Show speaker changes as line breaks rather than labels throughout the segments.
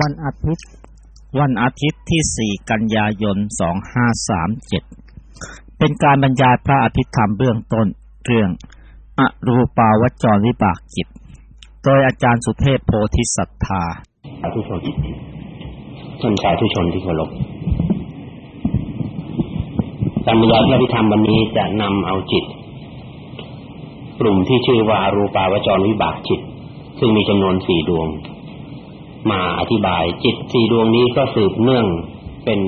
วันอาทิตย์ วันอาทิตย์ที่ 4 กันยายน 2537 เป็นการบรรยายพระอภิธรรมเบื้องต้นเรื่องอรูปาวจรวิบากจิตโดยอาจารย์สุเทพโพธิสัทธา
สาธุชนท่านสาธุชนที่เคารพการบรรยายพระอภิธรรมวันนี้จะนำเอาจิต กลุ่มที่ชื่อว่าอารูปาวจรวิบากจิต ซึ่งมีจำนวนสี่ดวง มาอธิบายจิตสี่ดวงนี้ก็สืบเนื่องเป็น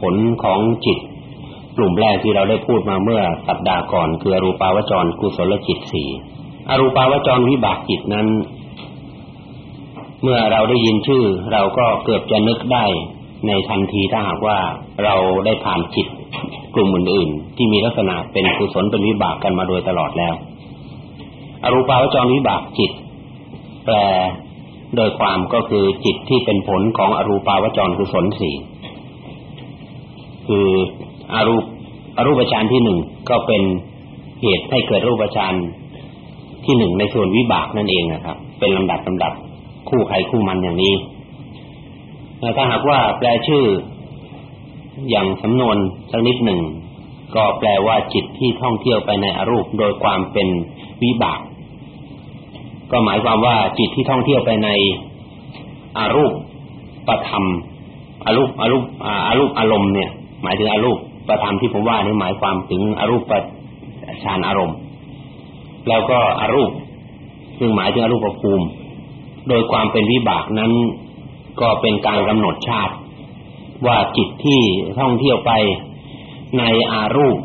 ผลของจิต กลุ่มแรกที่เราได้พูดมาเมื่อสัปดาห์ก่อน คืออรูปาวจรกุศลจิตสี่อรูปาวจรวิบากจิตนั้น เมื่อเราได้ยินชื่อ เราก็เกือบจะนึกได้ในทันทีถ้าหากว่าเราได้ผ่านจิตกลุ่มอื่นๆที่มีลักษณะเป็นกุศลเป็นวิบากกันมาโดยตลอดแล้ว อรูปาวจรวิบากจิต แปล โดยความก็คือจิตที่เป็นผลของอรูปาวจรกุศลสี่คืออรูปอรูปฌานที่หนึ่งก็เป็นเหตุให้เกิดรูปฌานที่หนึ่งในส่วนวิบากนั่นเองนะครับ เป็นลำดับลำดับคู่ใครคู่มันอย่างนี้ถ้าหากว่าแปลชื่อ อย่างสำนวนสักนิดหนึ่งก็แปลว่าจิตที่ท่องเที่ยวไปในอรูปโดยความเป็นวิบาก ก็หมายความว่าจิตที่ท่องเที่ยวไปในอารูปประธรรมอารูปอารูปอารูปอารมณ์เนี่ย หมายถึงอารูปประธรรมที่ผมว่านี่หมายความถึงอารูปประชานอารมณ์ แล้วก็อารูปซึ่งหมายถึงอารูปภูมิ โดยความเป็นวิบากนั้น ก็เป็นการกำหนดชาติ ว่าจิตที่ท่องเที่ยวไปในอารูป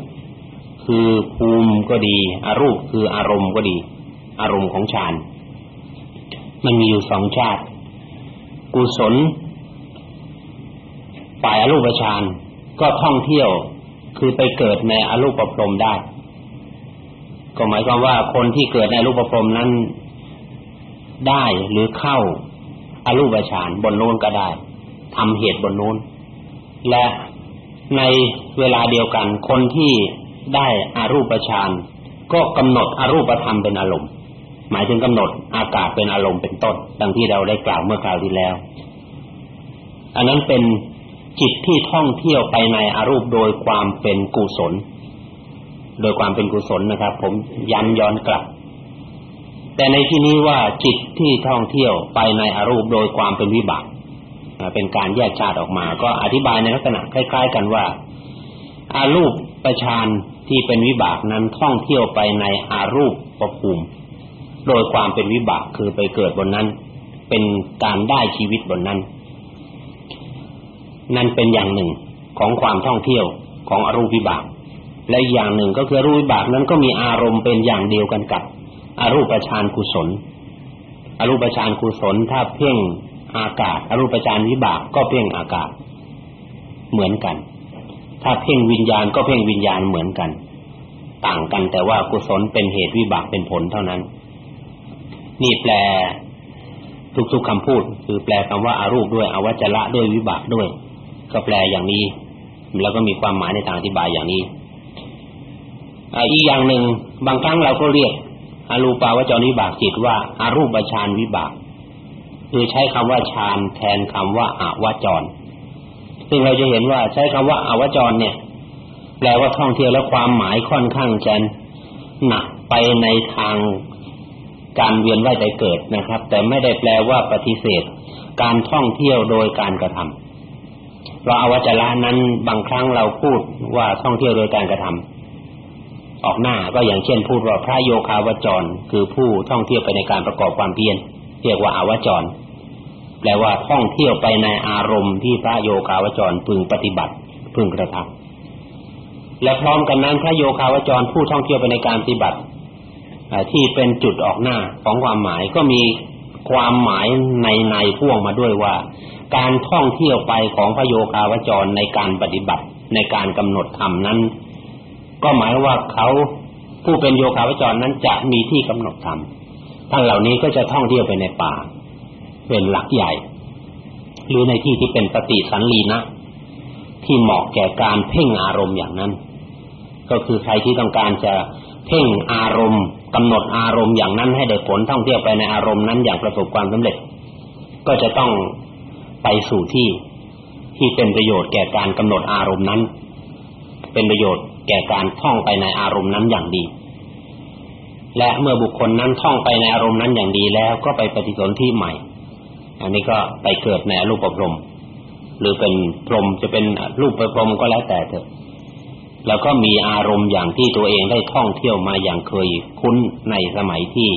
คือภูมิก็ดีอารูปคืออารมณ์ก็ดี อารมณ์ของฌาน มันมีอยู่สองชาติ กุศลฝ่ายอรูปฌานก็ท่องเที่ยวคือไปเกิดในอรูปภพได้ ก็หมายความว่าคนที่เกิดในรูปภพนั้นได้หรือเข้าอารูปฌานบนโน้นก็ได้ทำเหตุบนโน้น และในเวลาเดียวกันคนที่ได้อารูปฌานก็กำหนดอรูปธรรมเป็นอารมณ์ หมายถึงกำหนดอากาศเป็นอารมณ์เป็นต้นดังที่เราได้กล่าวเมื่อคราวที่แล้ว อันนั้นเป็นจิตที่ท่องเที่ยวไปในอารูปโดยความเป็นกุศล โดยความเป็นกุศลนะครับ ผมย้ำย้อนกลับ แต่ในที่นี้ว่าจิตที่ท่องเที่ยวไปในอารูปโดยความเป็นวิบากเป็นการแยกชาติออกมา ก็อธิบายในลักษณะคล้าย ๆ กันว่า อารูปประชานที่เป็นวิบากนั้นท่องเที่ยวไปในอารูปประภูมิ โดยความเป็นวิบากคือไปเกิดบนนั้น เป็นการได้ชีวิตบนนั้น นั่นเป็นอย่างหนึ่งของความท่องเที่ยวของอรูปวิบาก และอย่างหนึ่งก็คือรูปวิบากนั้นก็มีอารมณ์เป็นอย่างเดียวกันกับอรูปฌานกุศล อรูปฌานกุศลถ้าเพ่งอากาศ อรูปฌานวิบากก็เพ่งอากาศ เหมือนกัน ถ้าเพ่งวิญญาณก็เพ่งวิญญาณเหมือนกัน ต่างกันแต่ว่ากุศลเป็นเหตุวิบากเป็นผลเท่านั้น นี่แปลทุกๆคำพูด คือแปลคำว่าอารูปด้วยอวัจระด้วยวิบากด้วย ก็แปลอย่างนี้ แล้วก็มีความหมายในทางอธิบายอย่างนี้อีกอย่างหนึ่งบางครั้งเราก็เรียกอารูปาวจรวิบากจิตว่าอารูปฌานวิบาก คือใช้คำว่าฌานแทนคำว่าอาวจรซึ่งเราจะเห็นว่าใช้คำว่าอาวจรเนี่ย แปลว่าท่องเที่ยวและความหมายค่อนข้างจะหนักไปในทาง การเวียนว่ายใจเกิดนะครับ แต่ไม่ได้แปลว่าปฏิเสธ การท่องเที่ยวโดยการกระทำเราอวัจระนั้นบางครั้งเราพูดว่าท่องเที่ยวโดยการกระทำออกหน้าก็อย่างเช่น พูดว่าพระโยคาวจร คือผู้ท่องเที่ยวไปในการประกอบความเพียรเรียกว่าอาวจร แปลว่าท่องเที่ยวไปในอารมณ์ที่พระโยคาวจรพึงปฏิบัติพึงกระทำและพร้อมกันนั้นพระโยคาวจรผู้ท่องเที่ยวไปในการปฏิบัติ ที่เป็นจุดออกหน้าของความหมายก็มีความหมายในในพ่วงมาด้วยว่า การท่องเที่ยวไปของพระโยคาวจรในการปฏิบัติในการกำหนดธรรมนั้น ก็หมายว่าเขาผู้เป็นโยคาวจรนั้นจะมีที่กำหนดธรรมท่านเหล่านี้ก็จะท่องเที่ยวไปในป่า เป็นหลักใหญ่ หรือในที่ที่เป็นปฏิสันลีนะที่เหมาะแก่การเพ่งอารมณ์อย่างนั้น ก็คือใครที่ต้องการจะเพ่งอารมณ์ กำหนดอารมณ์อย่างนั้นให้ได้ผลท่องเที่ยวไปในอารมณ์นั้นอย่างประสบความสำเร็จ ก็จะต้องไปสู่ที่ที่เป็นประโยชน์แก่การกำหนดอารมณ์นั้น เป็นประโยชน์แก่การท่องไปในอารมณ์นั้นอย่างดี และเมื่อบุคคลนั้นท่องไปในอารมณ์นั้นอย่างดีแล้วก็ไปปฏิสนธิใหม่ อันนี้ก็ไปเกิดในรูปประพรมหรือเป็นพรมจะเป็นรูปประพรมก็แล้วแต่เถอะ แล้วก็มีอารมณ์อย่างที่ตัวเองได้ท่องเที่ยวมาอย่างเคยคุ้นในสมัยที่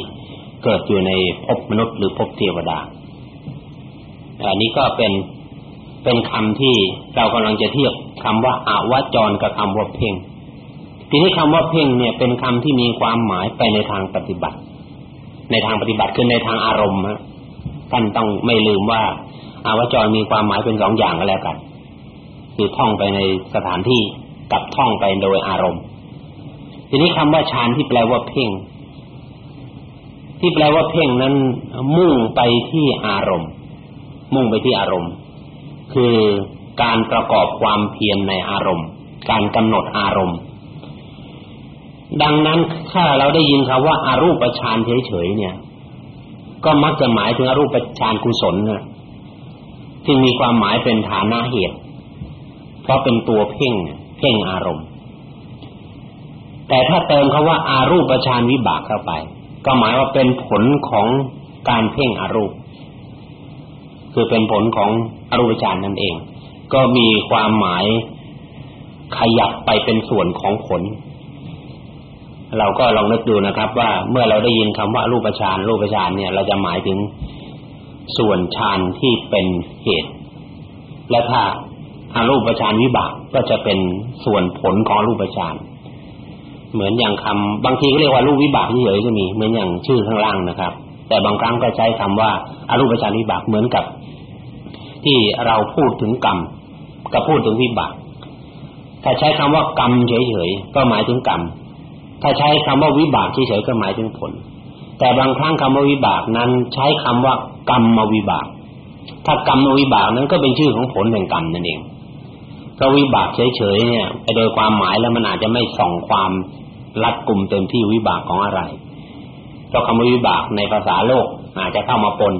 เกิดอยู่ในภพมนุษย์หรือภพเทวดา อันนี้ก็เป็นเป็นคำที่เรากำลังจะเทียบคำว่าอาวจรกับคำว่าเพ่งทีนี้คำว่าเพ่งเนี่ยเป็นคำที่มีความหมายไปในทางปฏิบัติ ในทางปฏิบัติคือในทางอารมณ์ฮะท่านต้องไม่ลืมว่าอาวจรมีความหมายเป็นสองอย่างก็แล้วกันคือท่องไปในสถานที่ กับท่องไปโดยอารมณ์ ทีนี้คำว่าฌานที่แปลว่าเพ่ง ที่แปลว่าเพ่งนั้น มุ่งไปที่อารมณ์ มุ่งไปที่อารมณ์ คือการประกอบความเพียรในอารมณ์ การกำหนดอารมณ์ ดังนั้นถ้าเราได้ยินคำว่าอารูปฌานเฉยๆเนี่ย ก็มักจะหมายถึงอรูปฌานกุศลนะที่มีความหมายเป็นฐานะเหตุเพราะเป็นตัวเพ่ง เพ่งอารมณ์ แต่ถ้าเติมคาว่าอารูปฌานวิบากเข้าไป ก็หมายว่าเป็นผลของการเพ่งอารูป คือเป็นผลของอรูปฌานนั่นเอง ก็มีความหมายขยับไปเป็นส่วนของผล เราก็ลองนึกดูนะครับ ว่าเมื่อเราได้ยินคำว่ารูปฌานรูปฌานเนี่ย เราจะหมายถึงส่วนฌานที่เป็นเหตุ และถ้า อารูปฌานวิบากก็จะเป็นส่วนผลของรูปฌานเหมือนอย่างคำบางทีก็เรียกว่ารูปวิบากเฉยๆก็มีเหมือนอย่างชื่อข้างล่างนะครับ แต่บางครั้งก็ใช้คำว่าอารูปฌานวิบากเหมือนกับ ที่เราพูดถึงกรรมกับพูดถึงวิบากถ้าใช้คำว่ากรรมเฉยๆก็หมายถึงกรรมถ้าใช้คำว่าวิบากเฉยๆก็หมายถึงผล แต่บางครั้งคำว่าวิบากนั้นใช้คำว่ากรรมมาวิบาก ถ้ากรรมวิบากนั้นก็เป็นชื่อของผลแห่งกรรมนั่นเอง พราะวิบากเฉยๆเนี่ยโดยความหมายแล้วมันอาจจะไม่ส่องความรัดกลุ่มเต็มที่วิบากของอะไรเพราะคำว่าวิบากในภาษาโลกอาจจะเข้ามาปน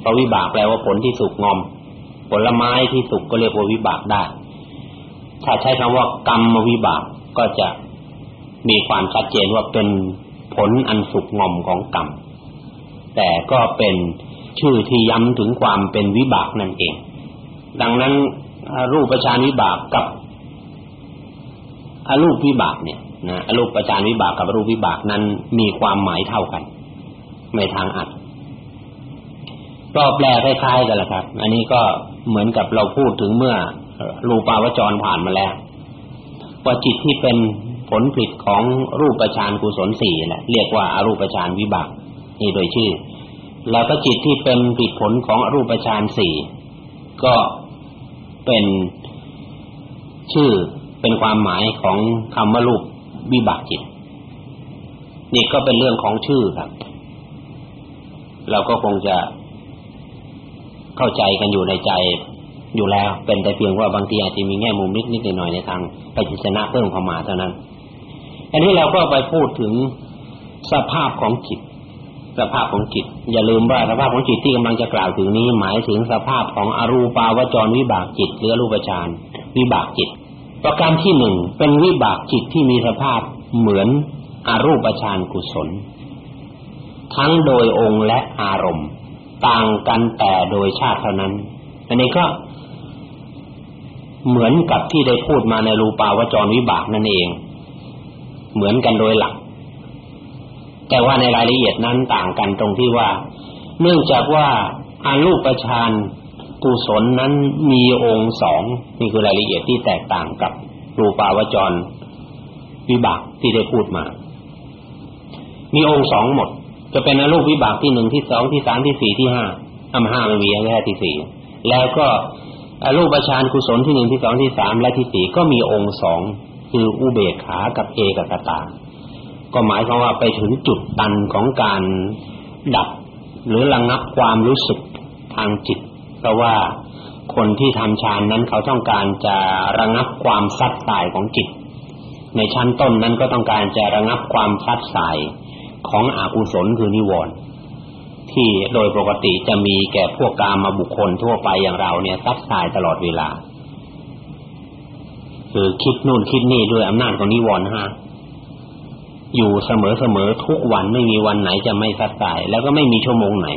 เพราะวิบากแปลว่าผลที่สุกงอม ผลไม้ที่สุกก็เรียกว่าวิบากได้ ถ้าใช้คำว่ากรรมวิบากก็จะมีความชัดเจนว่าเป็นผลอันสุกงอมของกรรม แต่ก็เป็นชื่อที่ย้ำถึงความเป็นวิบากนั่นเอง ดังนั้น รูปประชานวิบากกับอรูปวิบากเนี่ยนะอรูปประชานวิบากกับอรูปวิบากนั้นมีความหมายเท่ากันในทางอัดก็แปลคล้ายๆกันแหละครับ อันนี้ก็เหมือนกับเราพูดถึงเมื่อรูปาวจรผ่านมาแล้วว่าจิตที่เป็นผลผลิตของรูปประชานกุศลสี่แหละเรียกว่าอารูปประชานวิบากนี่โดยชื่อ แล้วก็จิตที่เป็นผลผลของอรูปประชานสี่ก็ เป็นชื่อเป็นความหมายของคำว่ารูปวิบากจิต นี่ก็เป็นเรื่องของชื่อครับ เราก็คงจะเข้าใจกันอยู่ในใจอยู่แล้ว เป็นแต่เพียงว่าบางทีอาจจะมีแง่มุมนิดนิดหน่อยในทางปฏิชนะเพิ่มเข้ามาเท่านั้น อันนี้เราก็ไปพูดถึงสภาพของจิต สภาพของจิต อย่าลืมว่าสภาพของจิตที่กำลังจะกล่าวถึงนี้ หมายถึงสภาพของอรูปาวจรวิบากจิตหรือรูปฌานวิบากจิต ประการที่หนึ่งเป็นวิบากจิตที่มีสภาพเหมือนอรูปฌานกุศล ทั้งโดยองค์และอารมณ์ ต่างกันแต่โดยชาติเท่านั้น อันนี้ก็เหมือนกับที่ได้พูดมาในรูปาวจรวิบากนั่นเอง เหมือนกันโดยหลัก แต่ว่าในรายละเอียดนั้นต่างกันตรงที่ว่า เนื่องจากว่าอารูปฌานกุศลนั้นมีองค์สองนี่คือรายละเอียดที่แตกต่างกับรูปาวจรวิบากที่ได้พูดมา มีองค์สองหมด จะเป็นอรูปวิบากที่หนึ่งที่สองที่สามที่สี่ที่ห้าอัมห้ามันมีแค่ที่สี่แล้วก็อรูปฌานกุศลที่หนึ่งที่สองที่สามและที่สี่ก็มีองค์สองคืออุเบกขากับเอกกตา ก็หมายความว่าไปถึงจุดตันของการดับ หรือระงับความรู้สึกทางจิต เพราะว่าคนที่ทำฌานนั้นเขาต้องการจะระงับความซัดสายของจิต ในชั้นต้นนั้นก็ต้องการจะระงับความซัดสายของอกุศลคือนิวรณ์ที่โดยปกติจะมีแก่พวกกามาบุคคลทั่วไปอย่างเราเนี่ยซับสายตลอดเวลา คือคิดนู่นคิดนี่ด้วยอำนาจของนิวรณ์ฮะ อยู่เสมอเสมอทุกวันไม่มีวันไหนจะไม่ซัดสาย แล้วก็ไม่มีชั่วโมงไหน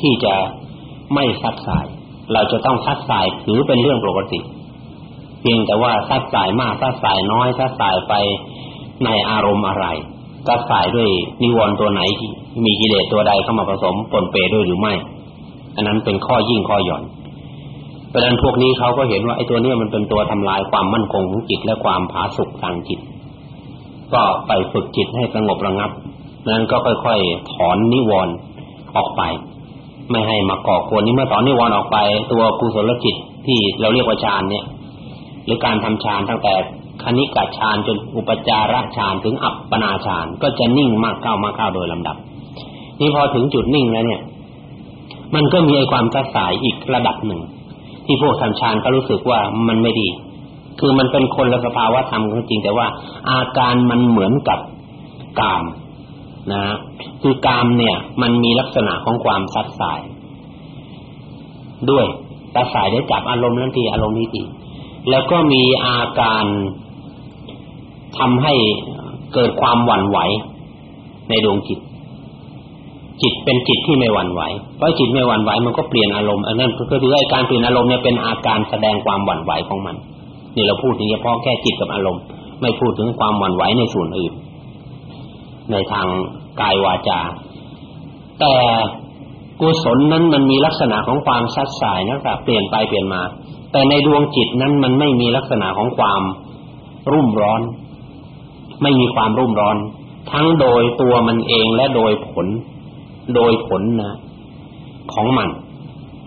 ที่จะไม่ซัดสาย เราจะต้องซัดสายถือเป็นเรื่องปกติ เพียงแต่ว่าซัดสายมากซัดสายน้อยซัดสายไปในอารมณ์อะไรซัดสายด้วยนิวรณ์ตัวไหน มีกิเลสตัวใดเข้ามาผสมปนเปด้วยหรือไม่ อันนั้นเป็นข้อยิ่งข้อหย่อนเพราะนั้นพวกนี้เขาก็เห็นว่าไอ้ตัวนี้มันเป็นตัวทำลายความมั่นคงของจิตและความผาสุกทางจิต ก็ไปฝึกจิตให้สงบระงับนั้นก็ค่อยๆถอนนิวรณ์ออกไป ไม่ให้มาก่อกวนนี้เมื่อถอนนิวรณ์ออกไป ตัวกุศลจิตที่เราเรียกว่าฌานเนี่ย หรือการทำฌานตั้งแต่คณิกาฌานจนอุปจาระฌานถึงอัปปนาฌานก็จะนิ่งมากเข้ามากเข้าโดยลำดับ นี่พอถึงจุดนิ่งแล้วเนี่ย มันก็มีไอความกระสายอีกระดับหนึ่ง ที่พวกทำฌานก็รู้สึกว่ามันไม่ดี คือมันเป็นคนละสภาวะธรรมจริงแต่ว่า อาการมันเหมือนกับกามนะคือกามเนี่ย มันมีลักษณะของความซัดสาย ด้วยซัดสายได้จับอารมณ์นั้นทีอารมณ์นี้ทีแล้วก็มีอาการทำให้เกิดความหวั่นไหว ในดวงจิต จิตเป็นจิตที่ไม่หวั่นไหวเพราะจิตไม่หวั่นไหวมันก็เปลี่ยนอารมณ์อันนั้นก็คือไอ้การเปลี่ยนอารมณ์เนี่ยเป็นอาการแสดงความหวั่นไหวของมัน นี่เราพูดถึงเฉพาะแค่จิตกับอารมณ์ ไม่พูดถึงความหวั่นไหวในส่วนอื่น ในทางกายวาจา แต่กุศลนั้นมันมีลักษณะของความซัดสายนะครับเปลี่ยนไปเปลี่ยนมา แต่ในดวงจิตนั้นมันไม่มีลักษณะของความรุ่มร้อน ไม่มีความรุ่มร้อน ทั้งโดยตัวมันเองและโดยผล โดยผลนะ ของมัน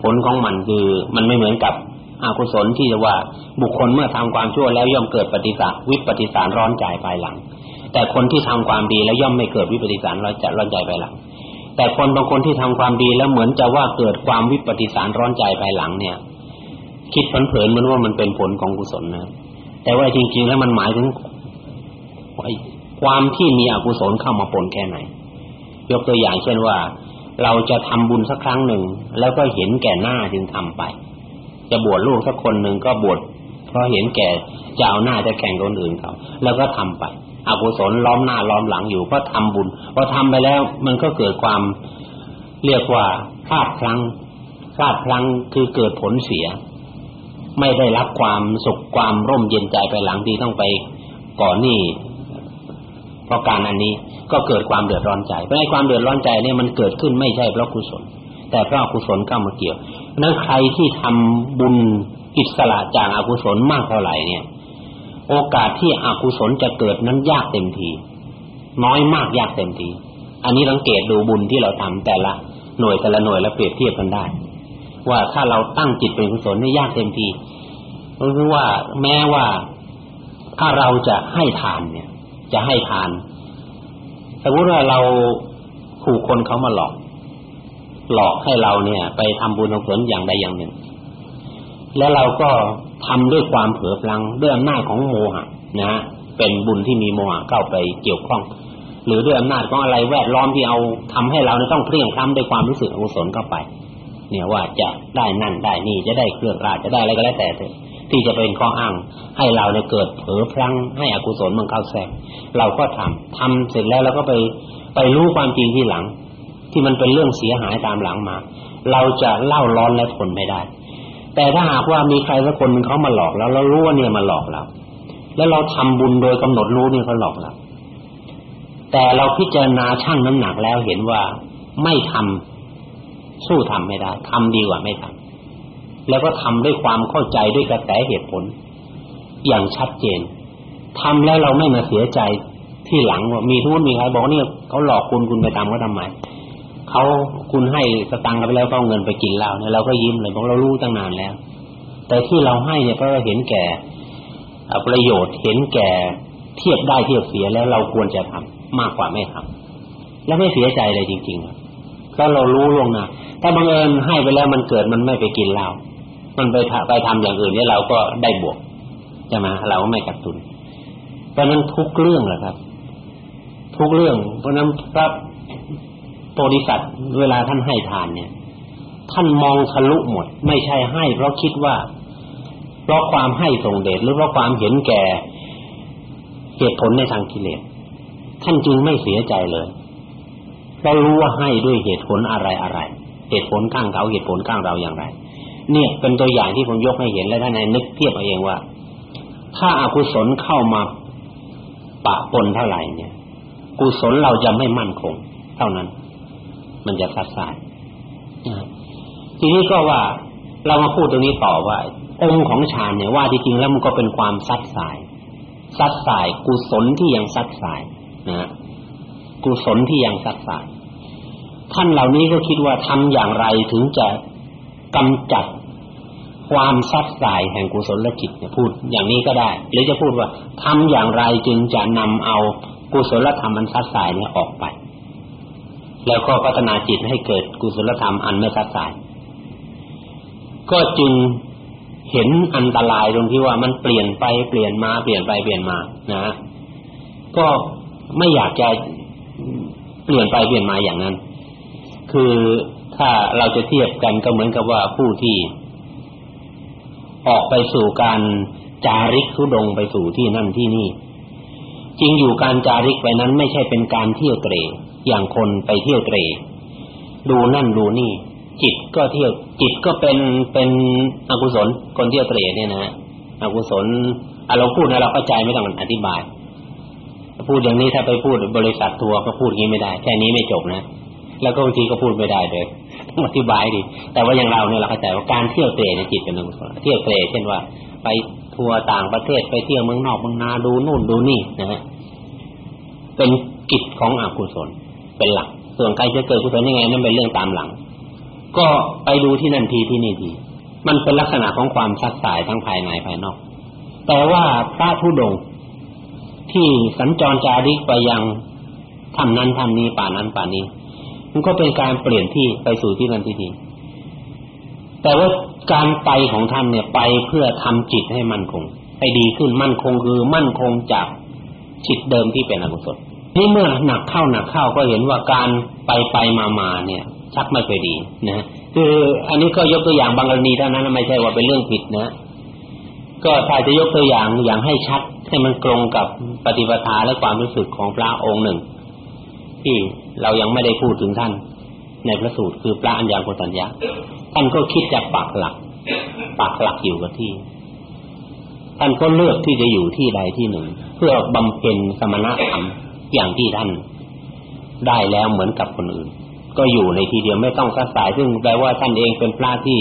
ผลของมันคือมันไม่เหมือนกับ อากุศลที่จะว่าบุคคลเมื่อทำความชั่วแล้วย่อมเกิดปฏิสารวิปฏิสารร้อนใจภายหลัง แต่คนที่ทำความดีแล้วย่อมไม่เกิดวิปฏิสารร้อนใจร้อนใจภายหลัง แต่คนบางคนที่ทำความดีแล้วเหมือนจะว่าเกิดความวิปฏิสารร้อนใจภายหลังเนี่ย คิดเผินๆเหมือนว่ามันเป็นผลของกุศลนะแต่ว่าจริง ๆ แล้วมันหมายถึงความที่มีอกุศลเข้ามาปนแค่ไหน ยกตัวอย่างเช่นว่า เราจะทำบุญสักครั้งหนึ่งแล้วก็เห็นแก่หน้าจึงทำไป จะบวชลูกสักคนหนึ่งก็บวชเพราะเห็นแก่จะเอาหน้าจะแข่งคนอื่นเขาแล้วก็ทำไปอกุศลล้อมหน้าล้อมหลังอยู่ก็ทำบุญพอทำไปแล้วมันก็เกิดความเรียกว่าพลาดพลั้งพลาดพลั้งคือเกิดผลเสีย ไม่ได้รับความสุขความร่มเย็นใจไปหลังที่ต้องไปก่อนนี่เพราะการอันนี้ก็เกิดความเดือดร้อนใจเพราะไอ้ความเดือดร้อนใจเนี่ยมันเกิดขึ้นไม่ใช่เพราะกุศลแต่เพราะอกุศลเข้ามาเกี่ยว นั้นใครที่ทำบุญอิสระจากอากุศลมากเท่าไหร่เนี่ย โอกาสที่อกุศลจะเกิดนั้นยากเต็มที น้อยมากยากเต็มที อันนี้สังเกตดูบุญที่เราทำแต่ละหน่วยแต่ละหน่วยแล้วเปรียบเทียบกันได้ ว่าถ้าเราตั้งจิตเป็นกุศลนี่ยากเต็มทีเพราะว่าแม้ว่าถ้าเราจะให้ทานเนี่ย จะให้ทานสมมติว่าเราถูกคนเขามาหลอก หลอกให้เราเนี่ย ไปทำบุญกุศลอย่างใดอย่างหนึ่ง แล้วเราก็ทำด้วยความเผลอพลังด้วยอำนาจของโมหะนะเป็นบุญที่มีโมหะเข้าไปเกี่ยวข้อง หรือด้วยอำนาจของอะไรแวดล้อมที่เอาทำให้เราเนี่ยต้องเพลียงพล้ำด้วยความรู้สึกอกุศลเข้าไป เนี่ยว่าจะได้นั่นได้นี่จะได้เครื่องราชจะได้อะไรก็แล้วแต่เถอะที่จะเป็นข้ออ้างให้เราเนี่ยเกิดเผลอพลังให้อกุศลมันเข้าแทรกเราก็ทำทำเสร็จแล้วเราก็ไปไปรู้ความจริงที่หลัง ที่มันเป็นเรื่องเสียหายตามหลังมา เราจะเล่าร้อนและทนไม่ได้ แต่ถ้าหากว่ามีใครสักคนนึงเขามาหลอกแล้วเรารู้ว่าเนี่ยมาหลอกเราแล้วเราทำบุญโดยกำหนดรู้เนี่ยเขาหลอกเราแต่เราพิจารณาชั่งน้ำหนักแล้วเห็นว่าไม่ทำสู้ทำไม่ได้ทำดีกว่าไม่ทำแล้วก็ทำด้วยความเข้าใจด้วยกระแสเหตุผล อย่างชัดเจนทำแล้วเราไม่มาเสียใจที่หลังว่ามีทุนมีใครบอกเนี่ยเขาหลอกคุณคุณไปทำเขาทำไม เขาคุณให้สตังค์ไปแล้วก็เอาเงินไปกินเหล้าเนี่ยเราก็ยิ้มเลยบอกเรารู้ตั้งนานแล้ว แต่ที่เราให้เนี่ยเพราะเราเห็นแก่ประโยชน์เห็นแก่เทียบได้เทียบเสียแล้วเราควรจะทำมากกว่าไม่ทำแล้วไม่เสียใจเลยจริงๆก็เรารู้ลงนะถ้าบังเอิญให้ไปแล้วมันเกิดมันไม่ไปกินเหล้ามันไปไปทำอย่างอื่นเนี่ยเราก็ได้บวกใช่ไหมเราก็ไม่กัดตุนเพราะนั้นทุกเรื่องแหละครับ ทุกเรื่องเพราะนั้นครั บโพธิสัตว์เวลาท่านให้ทานเนี่ย ท่านมองทะลุหมด ไม่ใช่ให้เพราะคิดว่า เพราะความให้ทรงเดชหรือเพราะความเห็นแก่เหตุผลในทางกิเลสท่านจึงไม่เสียใจเลยเรารู้ว่าให้ด้วยเหตุผลอะไรอะไรเหตุผลข้างเขาเหตุผลข้างเราอย่างไร เนี่ยเป็นตัวอย่างที่ผมยกให้เห็นและท่านในนึกเทียบเอาเองว่า ถ้าอากุศลเข้ามาปะปนเท่าไหร่เนี่ย กุศลเราจะไม่มั่นคง เท่านั้น มันจะซัดสายทีนี้ก็ว่าเรามาพูดตรงนี้ต่อว่าองค์ของฌานเนี่ยว่าจริงๆแล้วมันก็เป็นความซัดสายซัดสายกุศลที่ยังซัดสายนะกุศลที่ยังซัดสาย ท่านเหล่านี้ก็คิดว่าทำอย่างไรถึงจะกำจัดความซัดสายแห่งกุศลจิตเนี่ยพูดอย่างนี้ก็ได้ หรือจะพูดว่าทำอย่างไรจึงจะนำเอากุศลธรรมอันซัดสายเนี้ออกไป แล้วก็พัฒนาจิตให้เกิดกุศลธรรมอันไม่ซัดสาย ก็จึงเห็นอันตรายตรงที่ว่ามันเปลี่ยนไปเปลี่ยนมาเปลี่ยนไปเปลี่ยนมานะก็ไม่อยากจะเปลี่ยนไปเปลี่ยนมาอย่างนั้น คือถ้าเราจะเทียบกันก็เหมือนกับว่าผู้ที่ ออกไปสู่การจาริกทุดงไปสู่ที่นั่นที่นี่ จริงอยู่การจาริกไปนั้นไม่ใช่เป็นการเที่ยวเตร่ อย่างคนไปเที่ยวเตรดูนั่นดูนี่ จิตก็เที่ยว จิตก็เป็นเป็นอกุศลคนเที่ยวเตรเนี่ยนะอกุศลอะเราพูดนะเราเข้าใจไม่ต้องอธิบายพูดอย่างนี้ถ้าไปพูดบริษัททัวร์ก็พูดงี้ไม่ได้แค่นี้ไม่จบนะแล้วก็บางทีก็พูดไม่ได้เลยต้องอธิบายดิแต่ว่าอย่างเราเนี่ยเราเข้าใจว่าการเที่ยวเตะในจิตเป็นอกุศลเที่ยวเตะเช่นว่า ไปทัวร์ต่างประเทศไปเที่ยวเมืองนอกเมืองนาดูนู่นดูนี่นะฮะเป็นกิจของอกุศล เป็นหลัก ส่วนใครจะเกิดกุศลยังไงนั่นเป็นเรื่องตามหลัง ก็ไปดูที่นั่นทีที่นี่ทีมันเป็นลักษณะของความซัดสายทั้งภายในภายนอก แต่ว่าพระธุดงที่สัญจรจาริกไปยังทำนั้นทำนี้ป่านั้นป่านี้ มันก็เป็นการเปลี่ยนที่ไปสู่ที่นั้นที่นี้แต่ว่าการไปของท่านเนี่ยไปเพื่อทำจิตให้มั่นคง ให้ดีขึ้นมั่นคงคือมั่นคงจากจิตเดิมที่เป็นอกุศล นี่เมื่อหนักเข้าหนักเข้าก็เห็นว่าการไปไปมามาเนี่ย ชักไม่ค่อยดีนะคืออันนี้ก็ยกตัวอย่างบางกรณีเท่านั้นไม่ใช่ว่าเป็นเรื่องผิดนะ ก็ถ้าจะยกตัวอย่างอย่างให้ชัดให้มันตรงกับปฏิปทาและความรู้สึกของพระองค์หนึ่ง ที่เรายังไม่ได้พูดถึงท่าน ในพระสูตรคือพระอัญญาโกตัญญาท่านก็คิดจะปักหลักปักหลักอยู่กับที่ ท่านก็เลือกที่จะอยู่ที่ใดที่หนึ่ง เพื่อบำเพ็ญสมณธรรม อย่างที่ท่านได้แล้วเหมือนกับคนอื่น ก็อยู่ในที่เดียวไม่ต้องสัสายซึ่งแปลว่าท่านเองเป็นพระที่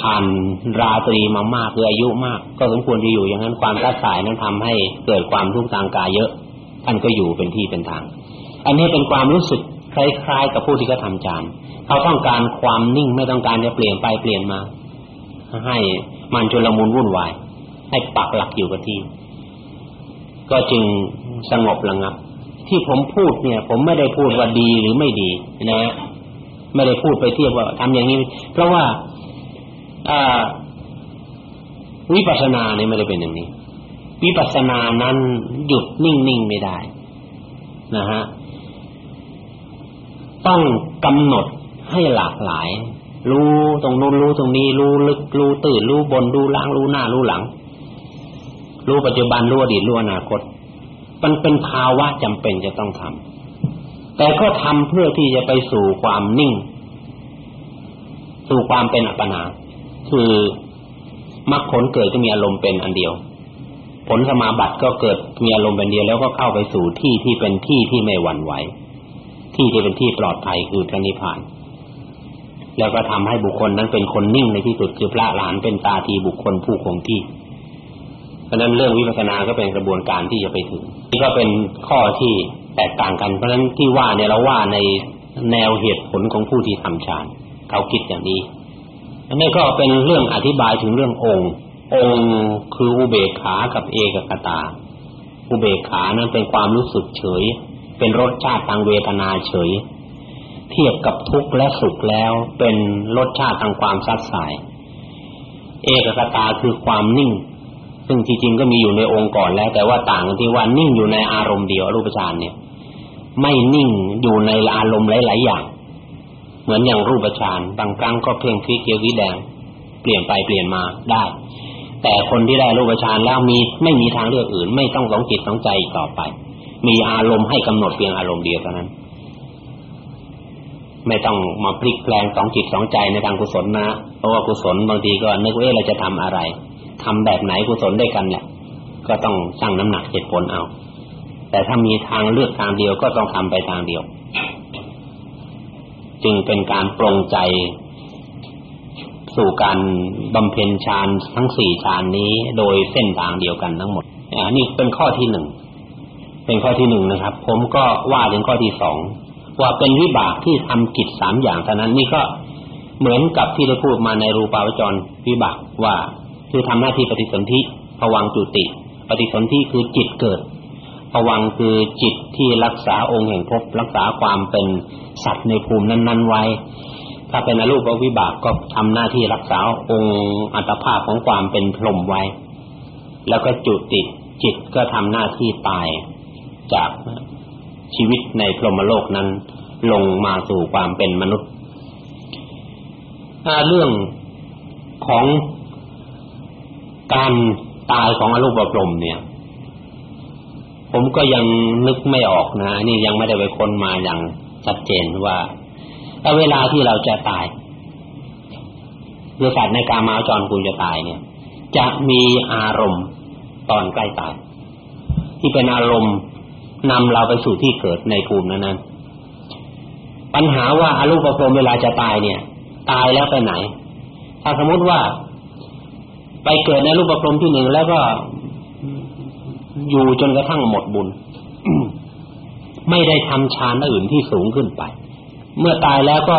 ผ่านราตรีมามากคืออายุมาก ก็สมควรจะอยู่อย่างนั้นความท้าสายนั้นทำให้เกิดความทุกข์ทางกายเยอะ ท่านก็อยู่เป็นที่เป็นทาง อันนี้เป็นความรู้สึกคล้ายๆกับผู้ที่เขาทำฌานเขาต้องการความนิ่งไม่ต้องการจะเปลี่ยนไปเปลี่ยนมา ให้มันจุลมุนวุ่นวาย ให้ปักหลักอยู่กับที่ ก็จึงสงบระงับ ที่ผมพูดเนี่ย ผมไม่ได้พูดว่าดีหรือไม่ดีนะไม่ได้พูดไปเทียบว่าทำอย่างนี้ เพราะว่าอวิปัสสนาเนี่ยไม่ได้เป็นอย่างนี้ วิปัสสนานั้นหยุดนิ่งๆไม่ได้นะฮะต้องกำหนดให้หลากหลาย รู้ตรงนู้นรู้ตรงนี้ รู้ลึกรู้ตื่นรู้บนรู้ล่างรู้หน้ารู้หลัง รู้ปัจจุบันรู้อดีตรู้อนาคต มันเป็นภาวะจำเป็นจะต้องทำแต่ก็ทำเพื่อที่จะไปสู่ความนิ่ง สู่ความเป็นอัปปนา คือมรรคผลเกิดก็มีอารมณ์เป็นอันเดียว ผลสมาบัติก็เกิดมีอารมณ์เป็นเดียวแล้วก็เข้าไปสู่ที่ที่เป็นที่ที่ไม่หวั่นไหว ที่ที่เป็นที่ปลอดภัยคือพระนิพพานแล้วก็ทำให้บุคคลนั้นเป็นคนนิ่งในที่สุดคือพระหลานเป็นตาทีบุคคลผู้คงที่ ราะนั้นเรื่องวิปัสสนาก็เป็นกระบวนการที่จะไปถึงนี่ก็เป็นข้อที่แตกต่างกันเพราะฉะนั้นที่ว่าเนี่ยเราว่าในแนวเหตุผลของผู้ที่ทำฌานเขาคิดอย่างนี้อันนี้ก็เป็นเรื่องอธิบายถึงเรื่ององค์ องค์คืออุเบกขากับเอกคตา อุเบกขานั้นเป็นความรู้สึกเฉย เป็นรสชาติทางเวทนาเฉย เทียบกับทุกข์และสุขแล้วเป็นรสชาติทางความซัดสาย เอกคตาคือความนิ่ง ซึ่งจริงๆก็มีอยู่ในองค์ก่อนแล้ว แต่ว่าต่างกันที่ว่านิ่งอยู่ในอารมณ์เดียวรูปฌานเนี่ย ไม่นิ่งอยู่ในอารมณ์หลายๆอย่าง เหมือนอย่างรูปฌานบางครั้งก็เพ่งฟิกเกียววิแดง เปลี่ยนไปเปลี่ยนมาได้ แต่คนที่ได้รูปฌานแล้วมีไม่มีทางเลือกอื่น ไม่ต้องสองจิตสองใจต่อไป มีอารมณ์ให้กำหนดเพียงอารมณ์เดียวเท่านั้น ไม่ต้องมาพลิกแปลงสองจิตสองใจในทางกุศลนะเพราะว่ากุศลบางทีก็นึกว่าเราจะทำอะไร ทำแบบไหนกุศลได้กันเนี่ยก็ต้องชั่งน้ำหนักเหตุผลเอา แต่ถ้ามีทางเลือกทางเดียวก็ต้องทำไปทางเดียว จึงเป็นการปรงใจ สู่การบำเพ็ญฌานทั้งสี่ฌานนี้โดยเส้นทางเดียวกันทั้งหมดอันนี้เป็นข้อที่หนึ่งเป็นข้อที่หนึ่งนะครับ ผมก็ว่าถึงข้อที่สองว่าเป็นวิบากที่ทำกิจสามอย่างเท่านั้นนี่ก็เหมือนกับที่ได้พูดมาในรูปาวจรวิบากว่า คือทำหน้าที่ปฏิสนธิภวังจุติ ปฏิสนธิคือจิตเกิดภวังคือจิตที่รักษาองค์แห่งภพรักษาความเป็นสัตว์ในภูมินั้น ๆ ไว้ ถ้าเป็นอรูปวิบากก็ทำหน้าที่รักษาองค์อัตภาพของความเป็นพรหมไว้ แล้วก็จุติจิตก็ทำหน้าที่ตายจากชีวิตในพรหมโลกนั้นลงมาสู่ความเป็นมนุษย์เรื่องของ การตายของอรูปพรหมเนี่ย ผมก็ยังนึกไม่ออกนะนี่ยังไม่ได้ไปค้นมาอย่างชัดเจนว่าถ้าเวลาที่เราจะตายเรือสัตว์ในกามาจรกูจะตายเนี่ย จะมีอารมณ์ตอนใกล้ตาย ที่เป็นอารมณ์นำเราไปสู่ที่เกิดในภูมินั้นปัญหาว่าอารูปภพเวลาจะตายเนี่ย ตายแล้วไปไหน ถ้าสมมติว่า ไปเกิดในรูปภพที่หนึ่งแล้วก็อยู่จนกระทั่งหมดบุญ ไม่ได้ทำฌานอื่นที่สูงขึ้นไป เมื่อตายแล้วก็